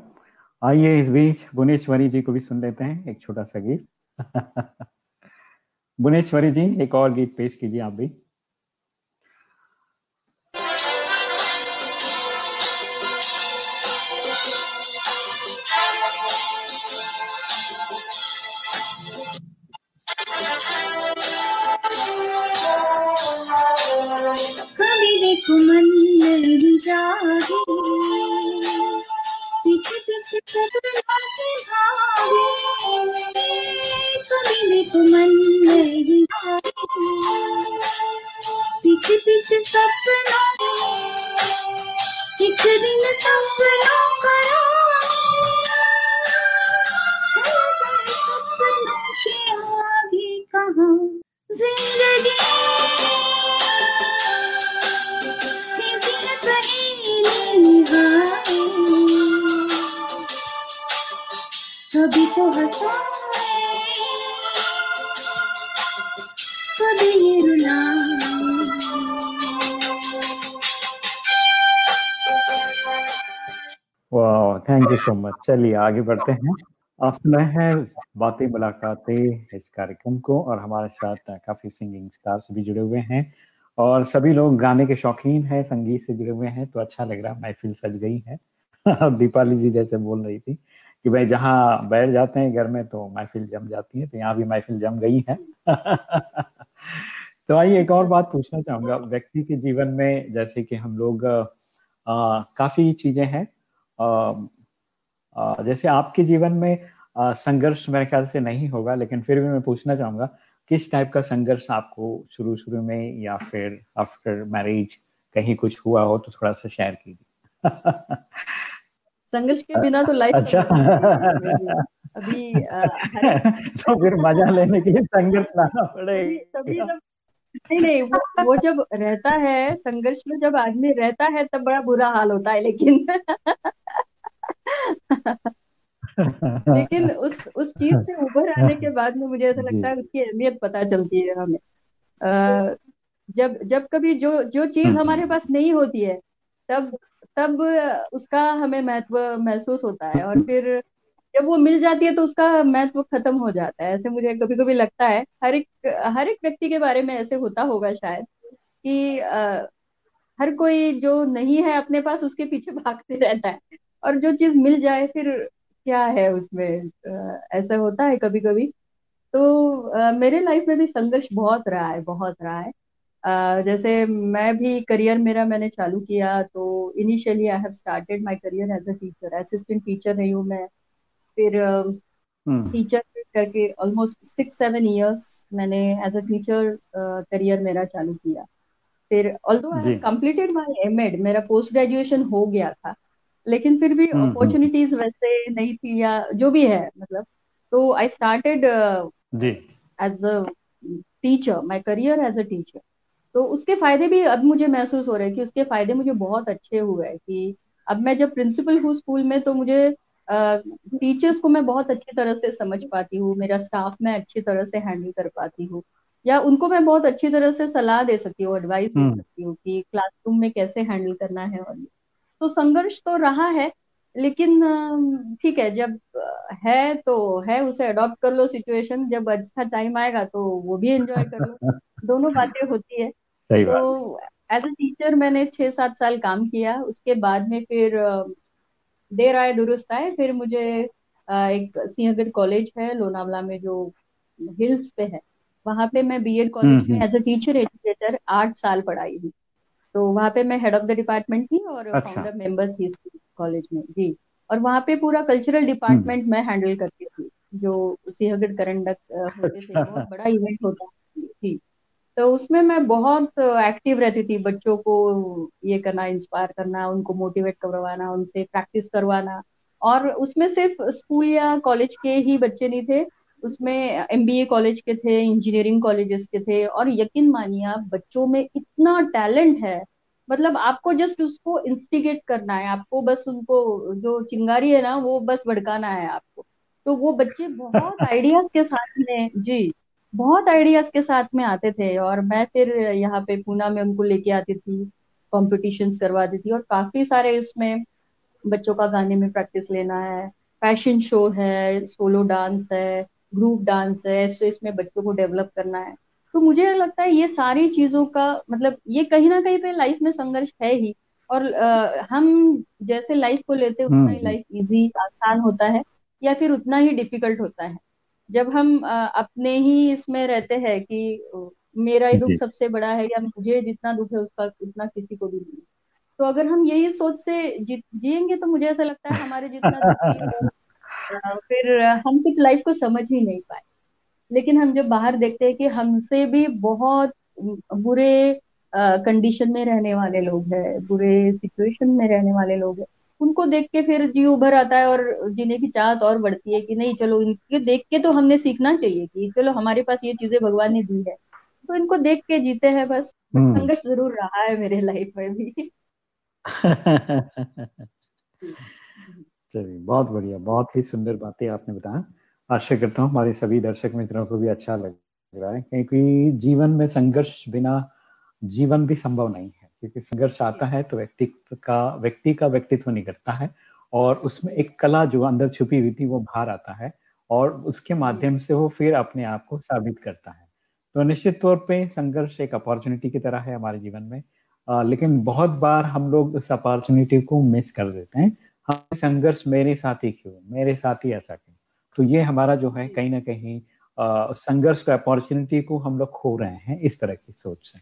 आइए इस बीच भुवनेश्वरी जी को भी सुन लेते हैं, एक छोटा सा गीत। [LAUGHS] भुवनेश्वरी जी, एक और गीत पेश कीजिए आप भी। पीछे पीछे सपना सो मच। चलिए आगे बढ़ते हैं। आप सुना है बातें मुलाकातें इस कार्यक्रम को और हमारे साथ काफ़ी सिंगिंग स्टार्स भी जुड़े हुए हैं और सभी लोग गाने के शौकीन हैं संगीत से जुड़े हुए हैं तो अच्छा लग रहा है महफिल सज गई है। [LAUGHS] दीपाली जी जैसे बोल रही थी कि भाई जहाँ बैठ जाते हैं घर में तो महफिल जम जाती है तो यहाँ भी महफिल जम गई है। [LAUGHS] तो आइए एक और बात पूछना चाहूँगा। व्यक्ति के जीवन में जैसे कि हम लोग आ, काफ़ी चीज़ें हैं। जैसे आपके जीवन में संघर्ष मेरे ख्याल से नहीं होगा लेकिन फिर भी मैं पूछना चाहूँगा किस टाइप का संघर्ष आपको शुरू शुरू में या फिर आफ्टर मैरिज कहीं कुछ हुआ हो तो थोड़ा सा शेयर कीजिए। संघर्ष के बिना तो लाइफ अच्छा। अभी [LAUGHS] तो फिर मज़ा लेने के लिए संघर्ष लाना पड़ेगा। तभी जब नहीं नहीं वो, वो जब रहता है संघर्ष में जब आदमी रहता है तब बड़ा बुरा हाल होता है लेकिन [LAUGHS] लेकिन उस उस चीज़ से उभर आने के बाद में मुझे ऐसा लगता है उसकी अहमियत पता चलती है हमें। जब जब कभी जो जो चीज़ हम्म, हमारे। पास नहीं होती है तब तब उसका हमें महत्व महसूस होता है और फिर जब वो मिल जाती है तो उसका महत्व खत्म हो जाता है। ऐसे मुझे कभी कभी लगता है हर एक हर एक व्यक्ति के बारे में ऐसे होता होगा शायद कि आ, हर कोई जो नहीं है अपने पास उसके पीछे भागते रहता है। और जो चीज़ मिल जाए फिर क्या है उसमें? ऐसा होता है कभी कभी तो मेरे लाइफ में भी संघर्ष बहुत रहा है बहुत रहा है। जैसे मैं भी करियर मेरा मैंने चालू किया तो initially I have started my career as a teacher assistant teacher रही हूँ मैं। फिर टीचर हम्म। करके ऑलमोस्ट सिक्स सेवन इयर्स मैंने एज अ टीचर करियर मेरा चालू किया। फिर although I completed my MEd मेरा पोस्ट ग्रेजुएशन हो गया था लेकिन फिर भी अपॉर्चुनिटीज़ हम्म, हम्म। वैसे नहीं थी या जो भी है मतलब। तो I started as a teacher my career as a teacher तो उसके फ़ायदे भी अब मुझे महसूस हो रहे हैं कि उसके फ़ायदे मुझे बहुत अच्छे हुए हैं कि अब मैं जब प्रिंसिपल हूँ स्कूल में तो मुझे टीचर्स को मैं बहुत अच्छी तरह से समझ पाती हूँ मेरा स्टाफ मैं अच्छी तरह से हैंडल कर पाती हूँ। या उनको मैं बहुत अच्छी तरह से सलाह दे सकती हूँ एडवाइस दे हम्म। सकती हूँ कि क्लासरूम में कैसे हैंडल करना है और तो संघर्ष तो रहा है लेकिन ठीक है जब है तो है उसे अडॉप्ट कर लो सिचुएशन जब अच्छा टाइम आएगा तो वो भी एंजॉय कर लो। [LAUGHS] दोनों बातें होती है। सही तो एज अ टीचर मैंने छह सात साल काम किया उसके बाद में फिर देर आए दुरुस्त आए फिर मुझे एक सिंहगढ़ कॉलेज है लोनावला में जो हिल्स पे है। वहाँ पे मैं बीएड कॉलेज में एज अ टीचर एजुकेटर आठ साल पढ़ाई हूँ तो वहाँ पे मैं हेड ऑफ़ द डिपार्टमेंट थी और फाउंडर मेंबर थी कॉलेज में जी। और वहाँ पे पूरा कल्चरल डिपार्टमेंट मैं हैंडल करती थी जो सिंहगढ़ करंडक होते थे बहुत बड़ा इवेंट होता थी तो उसमें मैं बहुत एक्टिव रहती थी बच्चों को ये करना इंस्पायर करना उनको मोटिवेट करवाना उनसे प्रैक्टिस करवाना। और उसमें सिर्फ़ स्कूल या कॉलेज के ही बच्चे नहीं थे उसमें एमबीए कॉलेज के थे इंजीनियरिंग कॉलेजेस के थे और यकीन मानिए आप बच्चों में इतना टैलेंट है। मतलब आपको जस्ट उसको इंस्टिगेट करना है आपको बस उनको जो चिंगारी है ना वो बस भड़काना है आपको। तो वो बच्चे बहुत [LAUGHS] आइडियाज़ के साथ में जी बहुत आइडियाज़ के साथ में आते थे और मैं फिर यहाँ पे पूना में उनको लेके आती थी कॉम्पिटिशन्स करवाती थी और काफ़ी सारे इसमें बच्चों का गाने में प्रैक्टिस लेना है। फ़ैशन शो है सोलो डांस है ग्रुप डांस है तो इसमें बच्चों को डेवलप करना है। तो मुझे लगता है ये सारी चीज़ों का मतलब ये कहीं ना कहीं पे लाइफ में संघर्ष है ही। और आ, हम जैसे लाइफ को लेते उतना ही लाइफ हम्म। इजी आसान होता है या फिर उतना ही डिफ़िकल्ट होता है। जब हम आ, अपने ही इसमें रहते हैं कि मेरा ही दुख सबसे बड़ा है या मुझे जितना दुख है उसका उतना किसी को भी नहीं। तो अगर हम यही सोच से जी, जिएँगे तो मुझे ऐसा लगता है हमारे जितना दुख फिर हम कुछ लाइफ को समझ ही नहीं पाए। लेकिन हम जब बाहर देखते हैं कि हमसे भी बहुत बुरे कंडीशन में रहने वाले लोग हैं बुरे सिचुएशन में रहने वाले लोग हैं उनको देख के फिर जी उभर आता है और जीने की चाहत और बढ़ती है कि नहीं चलो इनके देख के तो हमने सीखना चाहिए कि चलो हमारे पास ये चीज़ें भगवान ने दी है। तो इनको देख के जीते हैं बस। हम्म। संघर्ष ज़रूर रहा है मेरे लाइफ में भी। [LAUGHS] चलिए बहुत बढ़िया बहुत ही सुंदर बातें आपने बताया आशा करता हूँ हमारे सभी दर्शक मित्रों को भी अच्छा लग रहा है क्योंकि जीवन में संघर्ष बिना जीवन भी संभव नहीं है क्योंकि संघर्ष आता है तो व्यक्ति का व्यक्ति का व्यक्तित्व निकलता है और उसमें एक कला जो अंदर छुपी हुई थी वो बाहर आता है और उसके माध्यम से वो फिर अपने आप को साबित करता है। तो निश्चित तौर पे संघर्ष एक अपॉर्चुनिटी की तरह है हमारे जीवन में आ, लेकिन बहुत बार हम लोग उस अपॉर्चुनिटी को मिस कर देते हैं हम संघर्ष मेरे साथ ही क्यों? मेरे साथ ही ऐसा क्यों? तो ये हमारा जो है कहीं ना कहीं संघर्ष को अपॉर्चुनिटी को हम लोग खो रहे हैं इस तरह की सोच से।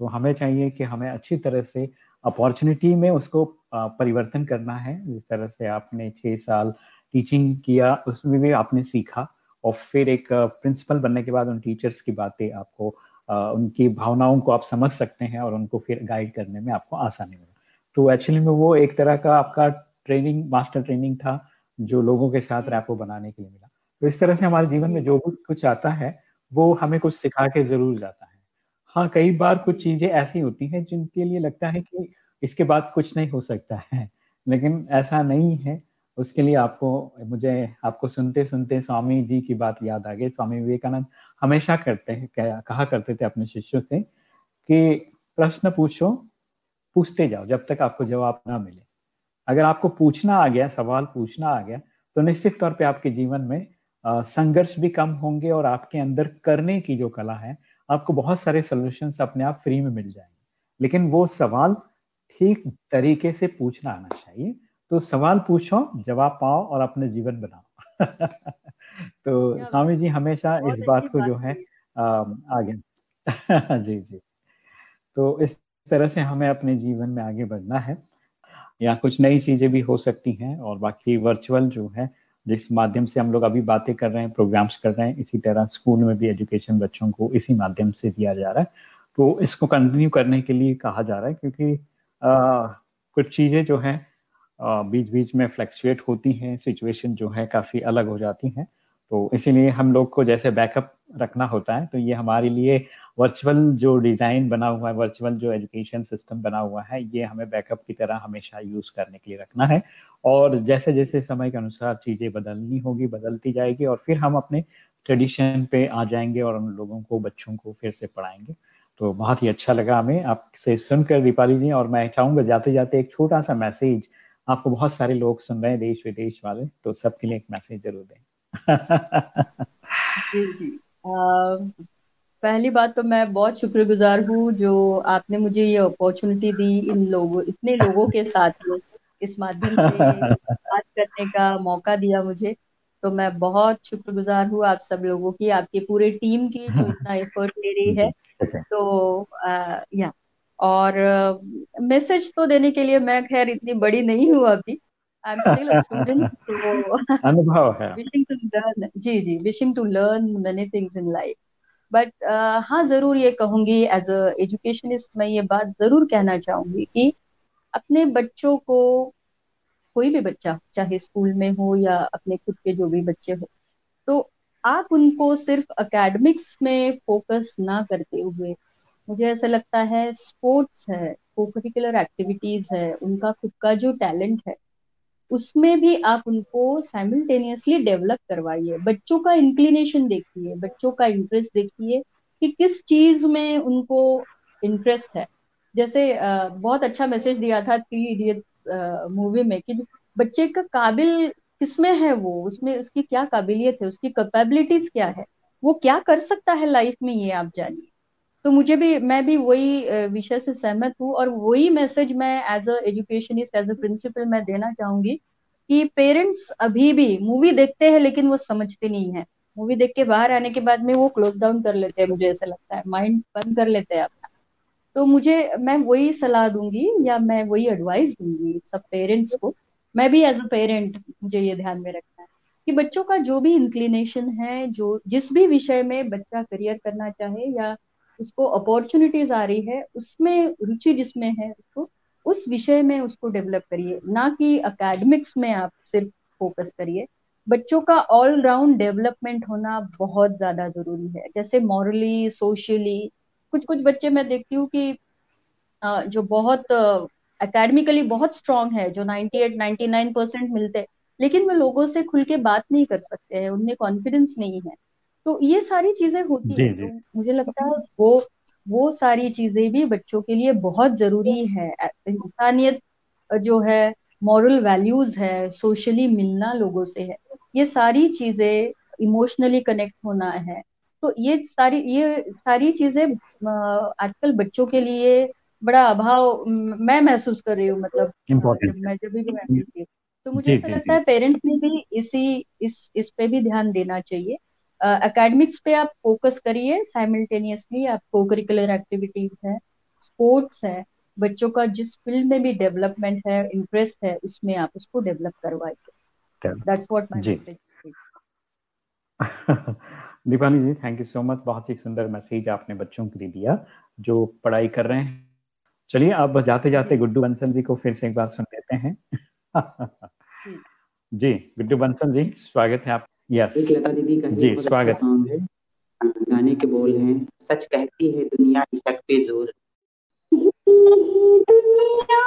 तो हमें चाहिए कि हमें अच्छी तरह से अपॉर्चुनिटी में उसको परिवर्तन करना है। जिस तरह से आपने छः साल टीचिंग किया, उसमें भी आपने सीखा और फिर एक प्रिंसिपल बनने के बाद उन टीचर्स की बातें आपको उनकी भावनाओं को आप समझ सकते हैं और उनको फिर गाइड करने में आपको आसानी होगा तो एक्चुअली में वो एक तरह का आपका ट्रेनिंग मास्टर ट्रेनिंग था जो लोगों के साथ रैपो बनाने के लिए मिला। तो इस तरह से हमारे जीवन में जो भी कुछ आता है वो हमें कुछ सिखा के ज़रूर जाता है। हाँ कई बार कुछ चीज़ें ऐसी होती हैं जिनके लिए लगता है कि इसके बाद कुछ नहीं हो सकता है लेकिन ऐसा नहीं है। उसके लिए आपको मुझे आपको सुनते सुनते स्वामी जी की बात याद आ गई। स्वामी विवेकानंद हमेशा करते हैं कहा करते थे अपने शिष्यों से कि प्रश्न पूछो पूछते जाओ जब तक आपको जवाब ना मिले। अगर आपको पूछना आ गया सवाल पूछना आ गया तो निश्चित तौर पे आपके जीवन में संघर्ष भी कम होंगे और आपके अंदर करने की जो कला है आपको बहुत सारे सोल्यूशन अपने आप फ्री में मिल जाएँगे। लेकिन वो सवाल ठीक तरीके से पूछना आना चाहिए। तो सवाल पूछो जवाब पाओ और अपने जीवन बनाओ। [LAUGHS] तो स्वामी जी हमेशा इस बात को जो है आगे [LAUGHS] जी जी। तो इस तरह से हमें अपने जीवन में आगे बढ़ना है। या कुछ नई चीज़ें भी हो सकती हैं और बाकी वर्चुअल जो है जिस माध्यम से हम लोग अभी बातें कर रहे हैं प्रोग्राम्स कर रहे हैं इसी तरह स्कूल में भी एजुकेशन बच्चों को इसी माध्यम से दिया जा रहा है। तो इसको कंटिन्यू करने के लिए कहा जा रहा है क्योंकि आ, कुछ चीज़ें जो है बीच बीच में फ्लैक्चुएट होती हैं सिचुएशन जो है काफ़ी अलग हो जाती हैं। तो इसीलिए हम लोग को जैसे बैकअप रखना होता है तो ये हमारे लिए वर्चुअल जो डिज़ाइन बना हुआ है वर्चुअल जो एजुकेशन सिस्टम बना हुआ है, ये हमें बैकअप की तरह हमेशा यूज़ करने के लिए रखना है। और जैसे जैसे समय के अनुसार चीज़ें बदलनी होगी, बदलती जाएगी और फिर हम अपने ट्रेडिशन पे आ जाएँगे और उन लोगों को, बच्चों को फिर से पढ़ाएँगे। तो बहुत ही अच्छा लगा हमें आपसे सुनकर दीपाली जी, और मैं चाहूँगा जाते जाते एक छोटा सा मैसेज आपको बहुत सारे लोग सुन रहे हैं देश विदेश वाले तो सबके लिए एक मैसेज ज़रूर दें। [LAUGHS] जी जी। आ, पहली बात तो मैं बहुत शुक्रगुजार हूँ जो आपने मुझे ये अपॉर्चुनिटी दी इन लोगों इतने लोगों के साथ में इस माध्यम से बात [LAUGHS] करने का मौका दिया मुझे। तो मैं बहुत शुक्रगुजार हूँ आप सब लोगों की आपकी पूरे टीम की जो [LAUGHS] इतना एफर्ट ले रही है। तो आ, या और मैसेज तो देने के लिए मैं खैर इतनी बड़ी नहीं हूँ अभी [LAUGHS] जी जी बट हाँ ज़रूर ये कहूँगी एज अ एजुकेशनिस्ट मैं ये बात ज़रूर कहना चाहूँगी कि अपने बच्चों को कोई भी बच्चा चाहे स्कूल में हो या अपने खुद के जो भी बच्चे हो तो आप उनको सिर्फ़ अकेडमिक्स में फोकस ना करते हुए मुझे ऐसा लगता है स्पोर्ट्स है को करिकुलर एक्टिविटीज़ है उनका खुद का जो टैलेंट है उसमें भी आप उनको साइमल्टेनियसली डेवलप करवाइए। बच्चों का इंक्लिनेशन देखिए, बच्चों का इंटरेस्ट देखिए कि किस चीज़ में उनको इंटरेस्ट है। जैसे बहुत अच्छा मैसेज दिया था थ्री इडियट मूवी में कि बच्चे का काबिल किसमें है वो? उसमें उसकी क्या काबिलियत है? उसकी कैपेबिलिटीज क्या है? वो क्या कर सकता है लाइफ में ये आप जानिए। तो मुझे भी, मैं भी वही विषय से सहमत हूँ और वही मैसेज मैं as a educationist as a principal मैं देना चाहूँगी कि पेरेंट्स अभी भी मूवी देखते हैं लेकिन वो समझते नहीं है। मूवी देख के बाहर आने के बाद में वो क्लोज डाउन कर लेते हैं मुझे ऐसा लगता है। माइंड बंद कर लेते हैं अपना। तो मुझे, मैं वही सलाह दूँगी या मैं वही एडवाइस दूँगी सब पेरेंट्स को। मैं भी एज अ पेरेंट मुझे ये ध्यान में रखना है कि बच्चों का जो भी इंक्लिनेशन है, जो जिस भी विषय में बच्चा करियर करना चाहे या उसको अपॉर्चुनिटीज़ आ रही है, उसमें रुचि जिसमें है उसको, उस विषय में उसको डेवलप करिए। ना कि अकेडमिक्स में आप सिर्फ़ फोकस करिए। बच्चों का ऑल राउंड डेवलपमेंट होना बहुत ज़्यादा ज़रूरी है। जैसे मॉरली सोशली कुछ कुछ बच्चे मैं देखती हूँ कि जो बहुत एकेडमिकली बहुत स्ट्रांग है, जो 98 99 परसेंट मिलते हैं, लेकिन वो लोगों से खुल के बात नहीं कर सकते हैं, उनमें कॉन्फिडेंस नहीं है। तो ये सारी चीज़ें होती है तो मुझे लगता है वो वो सारी चीज़ें भी बच्चों के लिए बहुत ज़रूरी है। इंसानियत जो है मॉरल वैल्यूज़ है सोशली मिलना लोगों से है। ये सारी चीज़ें इमोशनली कनेक्ट होना है। तो ये सारी ये सारी चीज़ें आजकल बच्चों के लिए बड़ा अभाव मैं महसूस कर रही हूँ मतलब जब मैं जब भी मैं तो मुझे ऐसा लगता है पेरेंट्स ने भी इसी इस इस पे भी ध्यान देना चाहिए। एकेडमिक्स पे आप फोकस करिए साइमल्टेनियसली आप को करिकुलर एक्टिविटीज़ है स्पोर्ट्स है बच्चों का जिस फ़ील्ड में भी डेवलपमेंट है इंटरेस्ट है उसमें आप उसको डेवलप करवाइए। That's what my message Deepali ji thank you so much बहुत ही सुंदर मैसेज आपने बच्चों के लिए दिया जो पढ़ाई कर रहे हैं। चलिए अब जाते जाते गुड्डू बंसल जी को फिर से एक बार सुन लेते हैं। [LAUGHS] जी। गुड्डू बंसल जी स्वागत है आप यस लता दीदी का जी स्वागत। है। गाने के बोल हैं सच कहती है दुनिया इशक पे ज़ोर। दुनिया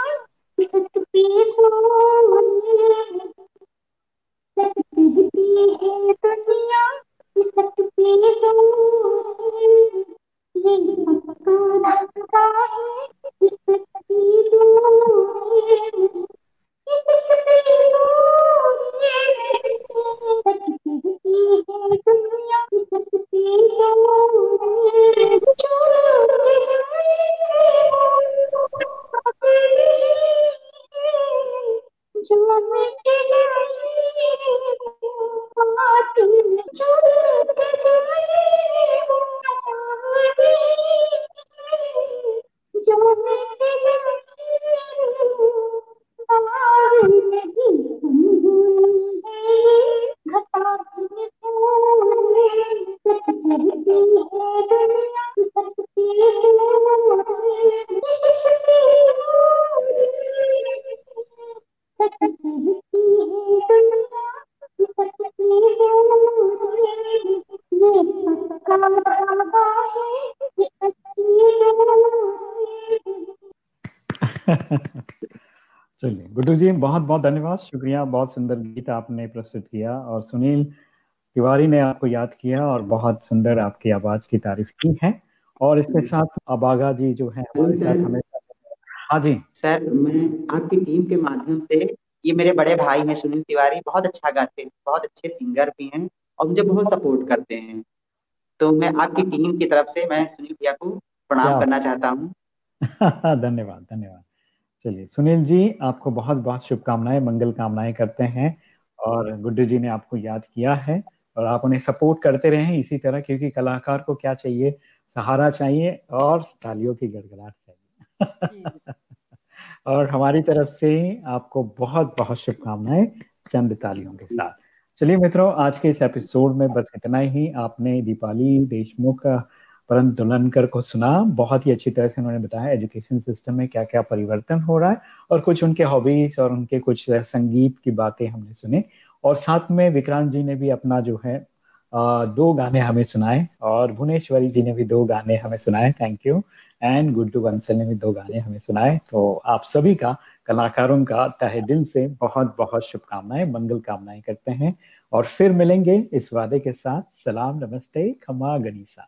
बहुत बहुत धन्यवाद। शुक्रिया बहुत सुंदर गीत आपने प्रस्तुत किया और सुनील तिवारी ने आपको याद किया और बहुत सुंदर आपकी आवाज़ की तारीफ़ की है। और इसके साथ अबागा जी जो है हमारे साथ हमेशा हाँ। जी। सर मैं आपकी टीम के माध्यम से ये मेरे बड़े भाई हैं सुनील तिवारी बहुत अच्छा गाते हैं बहुत अच्छे सिंगर भी हैं और मुझे बहुत सपोर्ट करते हैं। तो मैं आपकी टीम की तरफ़ से मैं सुनील भैया को प्रणाम करना चाहता हूँ। [LAUGHS] धन्यवाद धन्यवाद। चलिए सुनील जी आपको बहुत बहुत शुभकामनाएँ मंगल कामनाएँ करते हैं और गुड्डू जी ने आपको याद किया है और आप उन्हें सपोर्ट करते रहे इसी तरह क्योंकि कलाकार को क्या चाहिए? सहारा चाहिए और तालियों की गड़गड़ाहट चाहिए। [LAUGHS] और हमारी तरफ़ से आपको बहुत बहुत शुभकामनाएँ चंद तालियों के साथ। चलिए मित्रों आज के इस एपिसोड में बस इतना ही। आपने दीपाली देशमुख परम दुल्हनकर को सुना, बहुत ही अच्छी तरह से उन्होंने बताया एजुकेशन सिस्टम में क्या क्या परिवर्तन हो रहा है और कुछ उनके हॉबीज और उनके कुछ संगीत की बातें हमने सुने और साथ में विक्रांत जी ने भी अपना जो है दो गाने हमें सुनाए और भुवनेश्वरी जी ने भी दो गाने हमें सुनाए thank you and Guddu Bansal ने भी दो गाने हमें सुनाए। तो आप सभी का, कलाकारों का तहे दिल से बहुत बहुत शुभकामनाएँ, मंगल कामनाएँ करते हैं और फिर मिलेंगे इस वादे के साथ। सलाम, नमस्ते, खमा गनीसा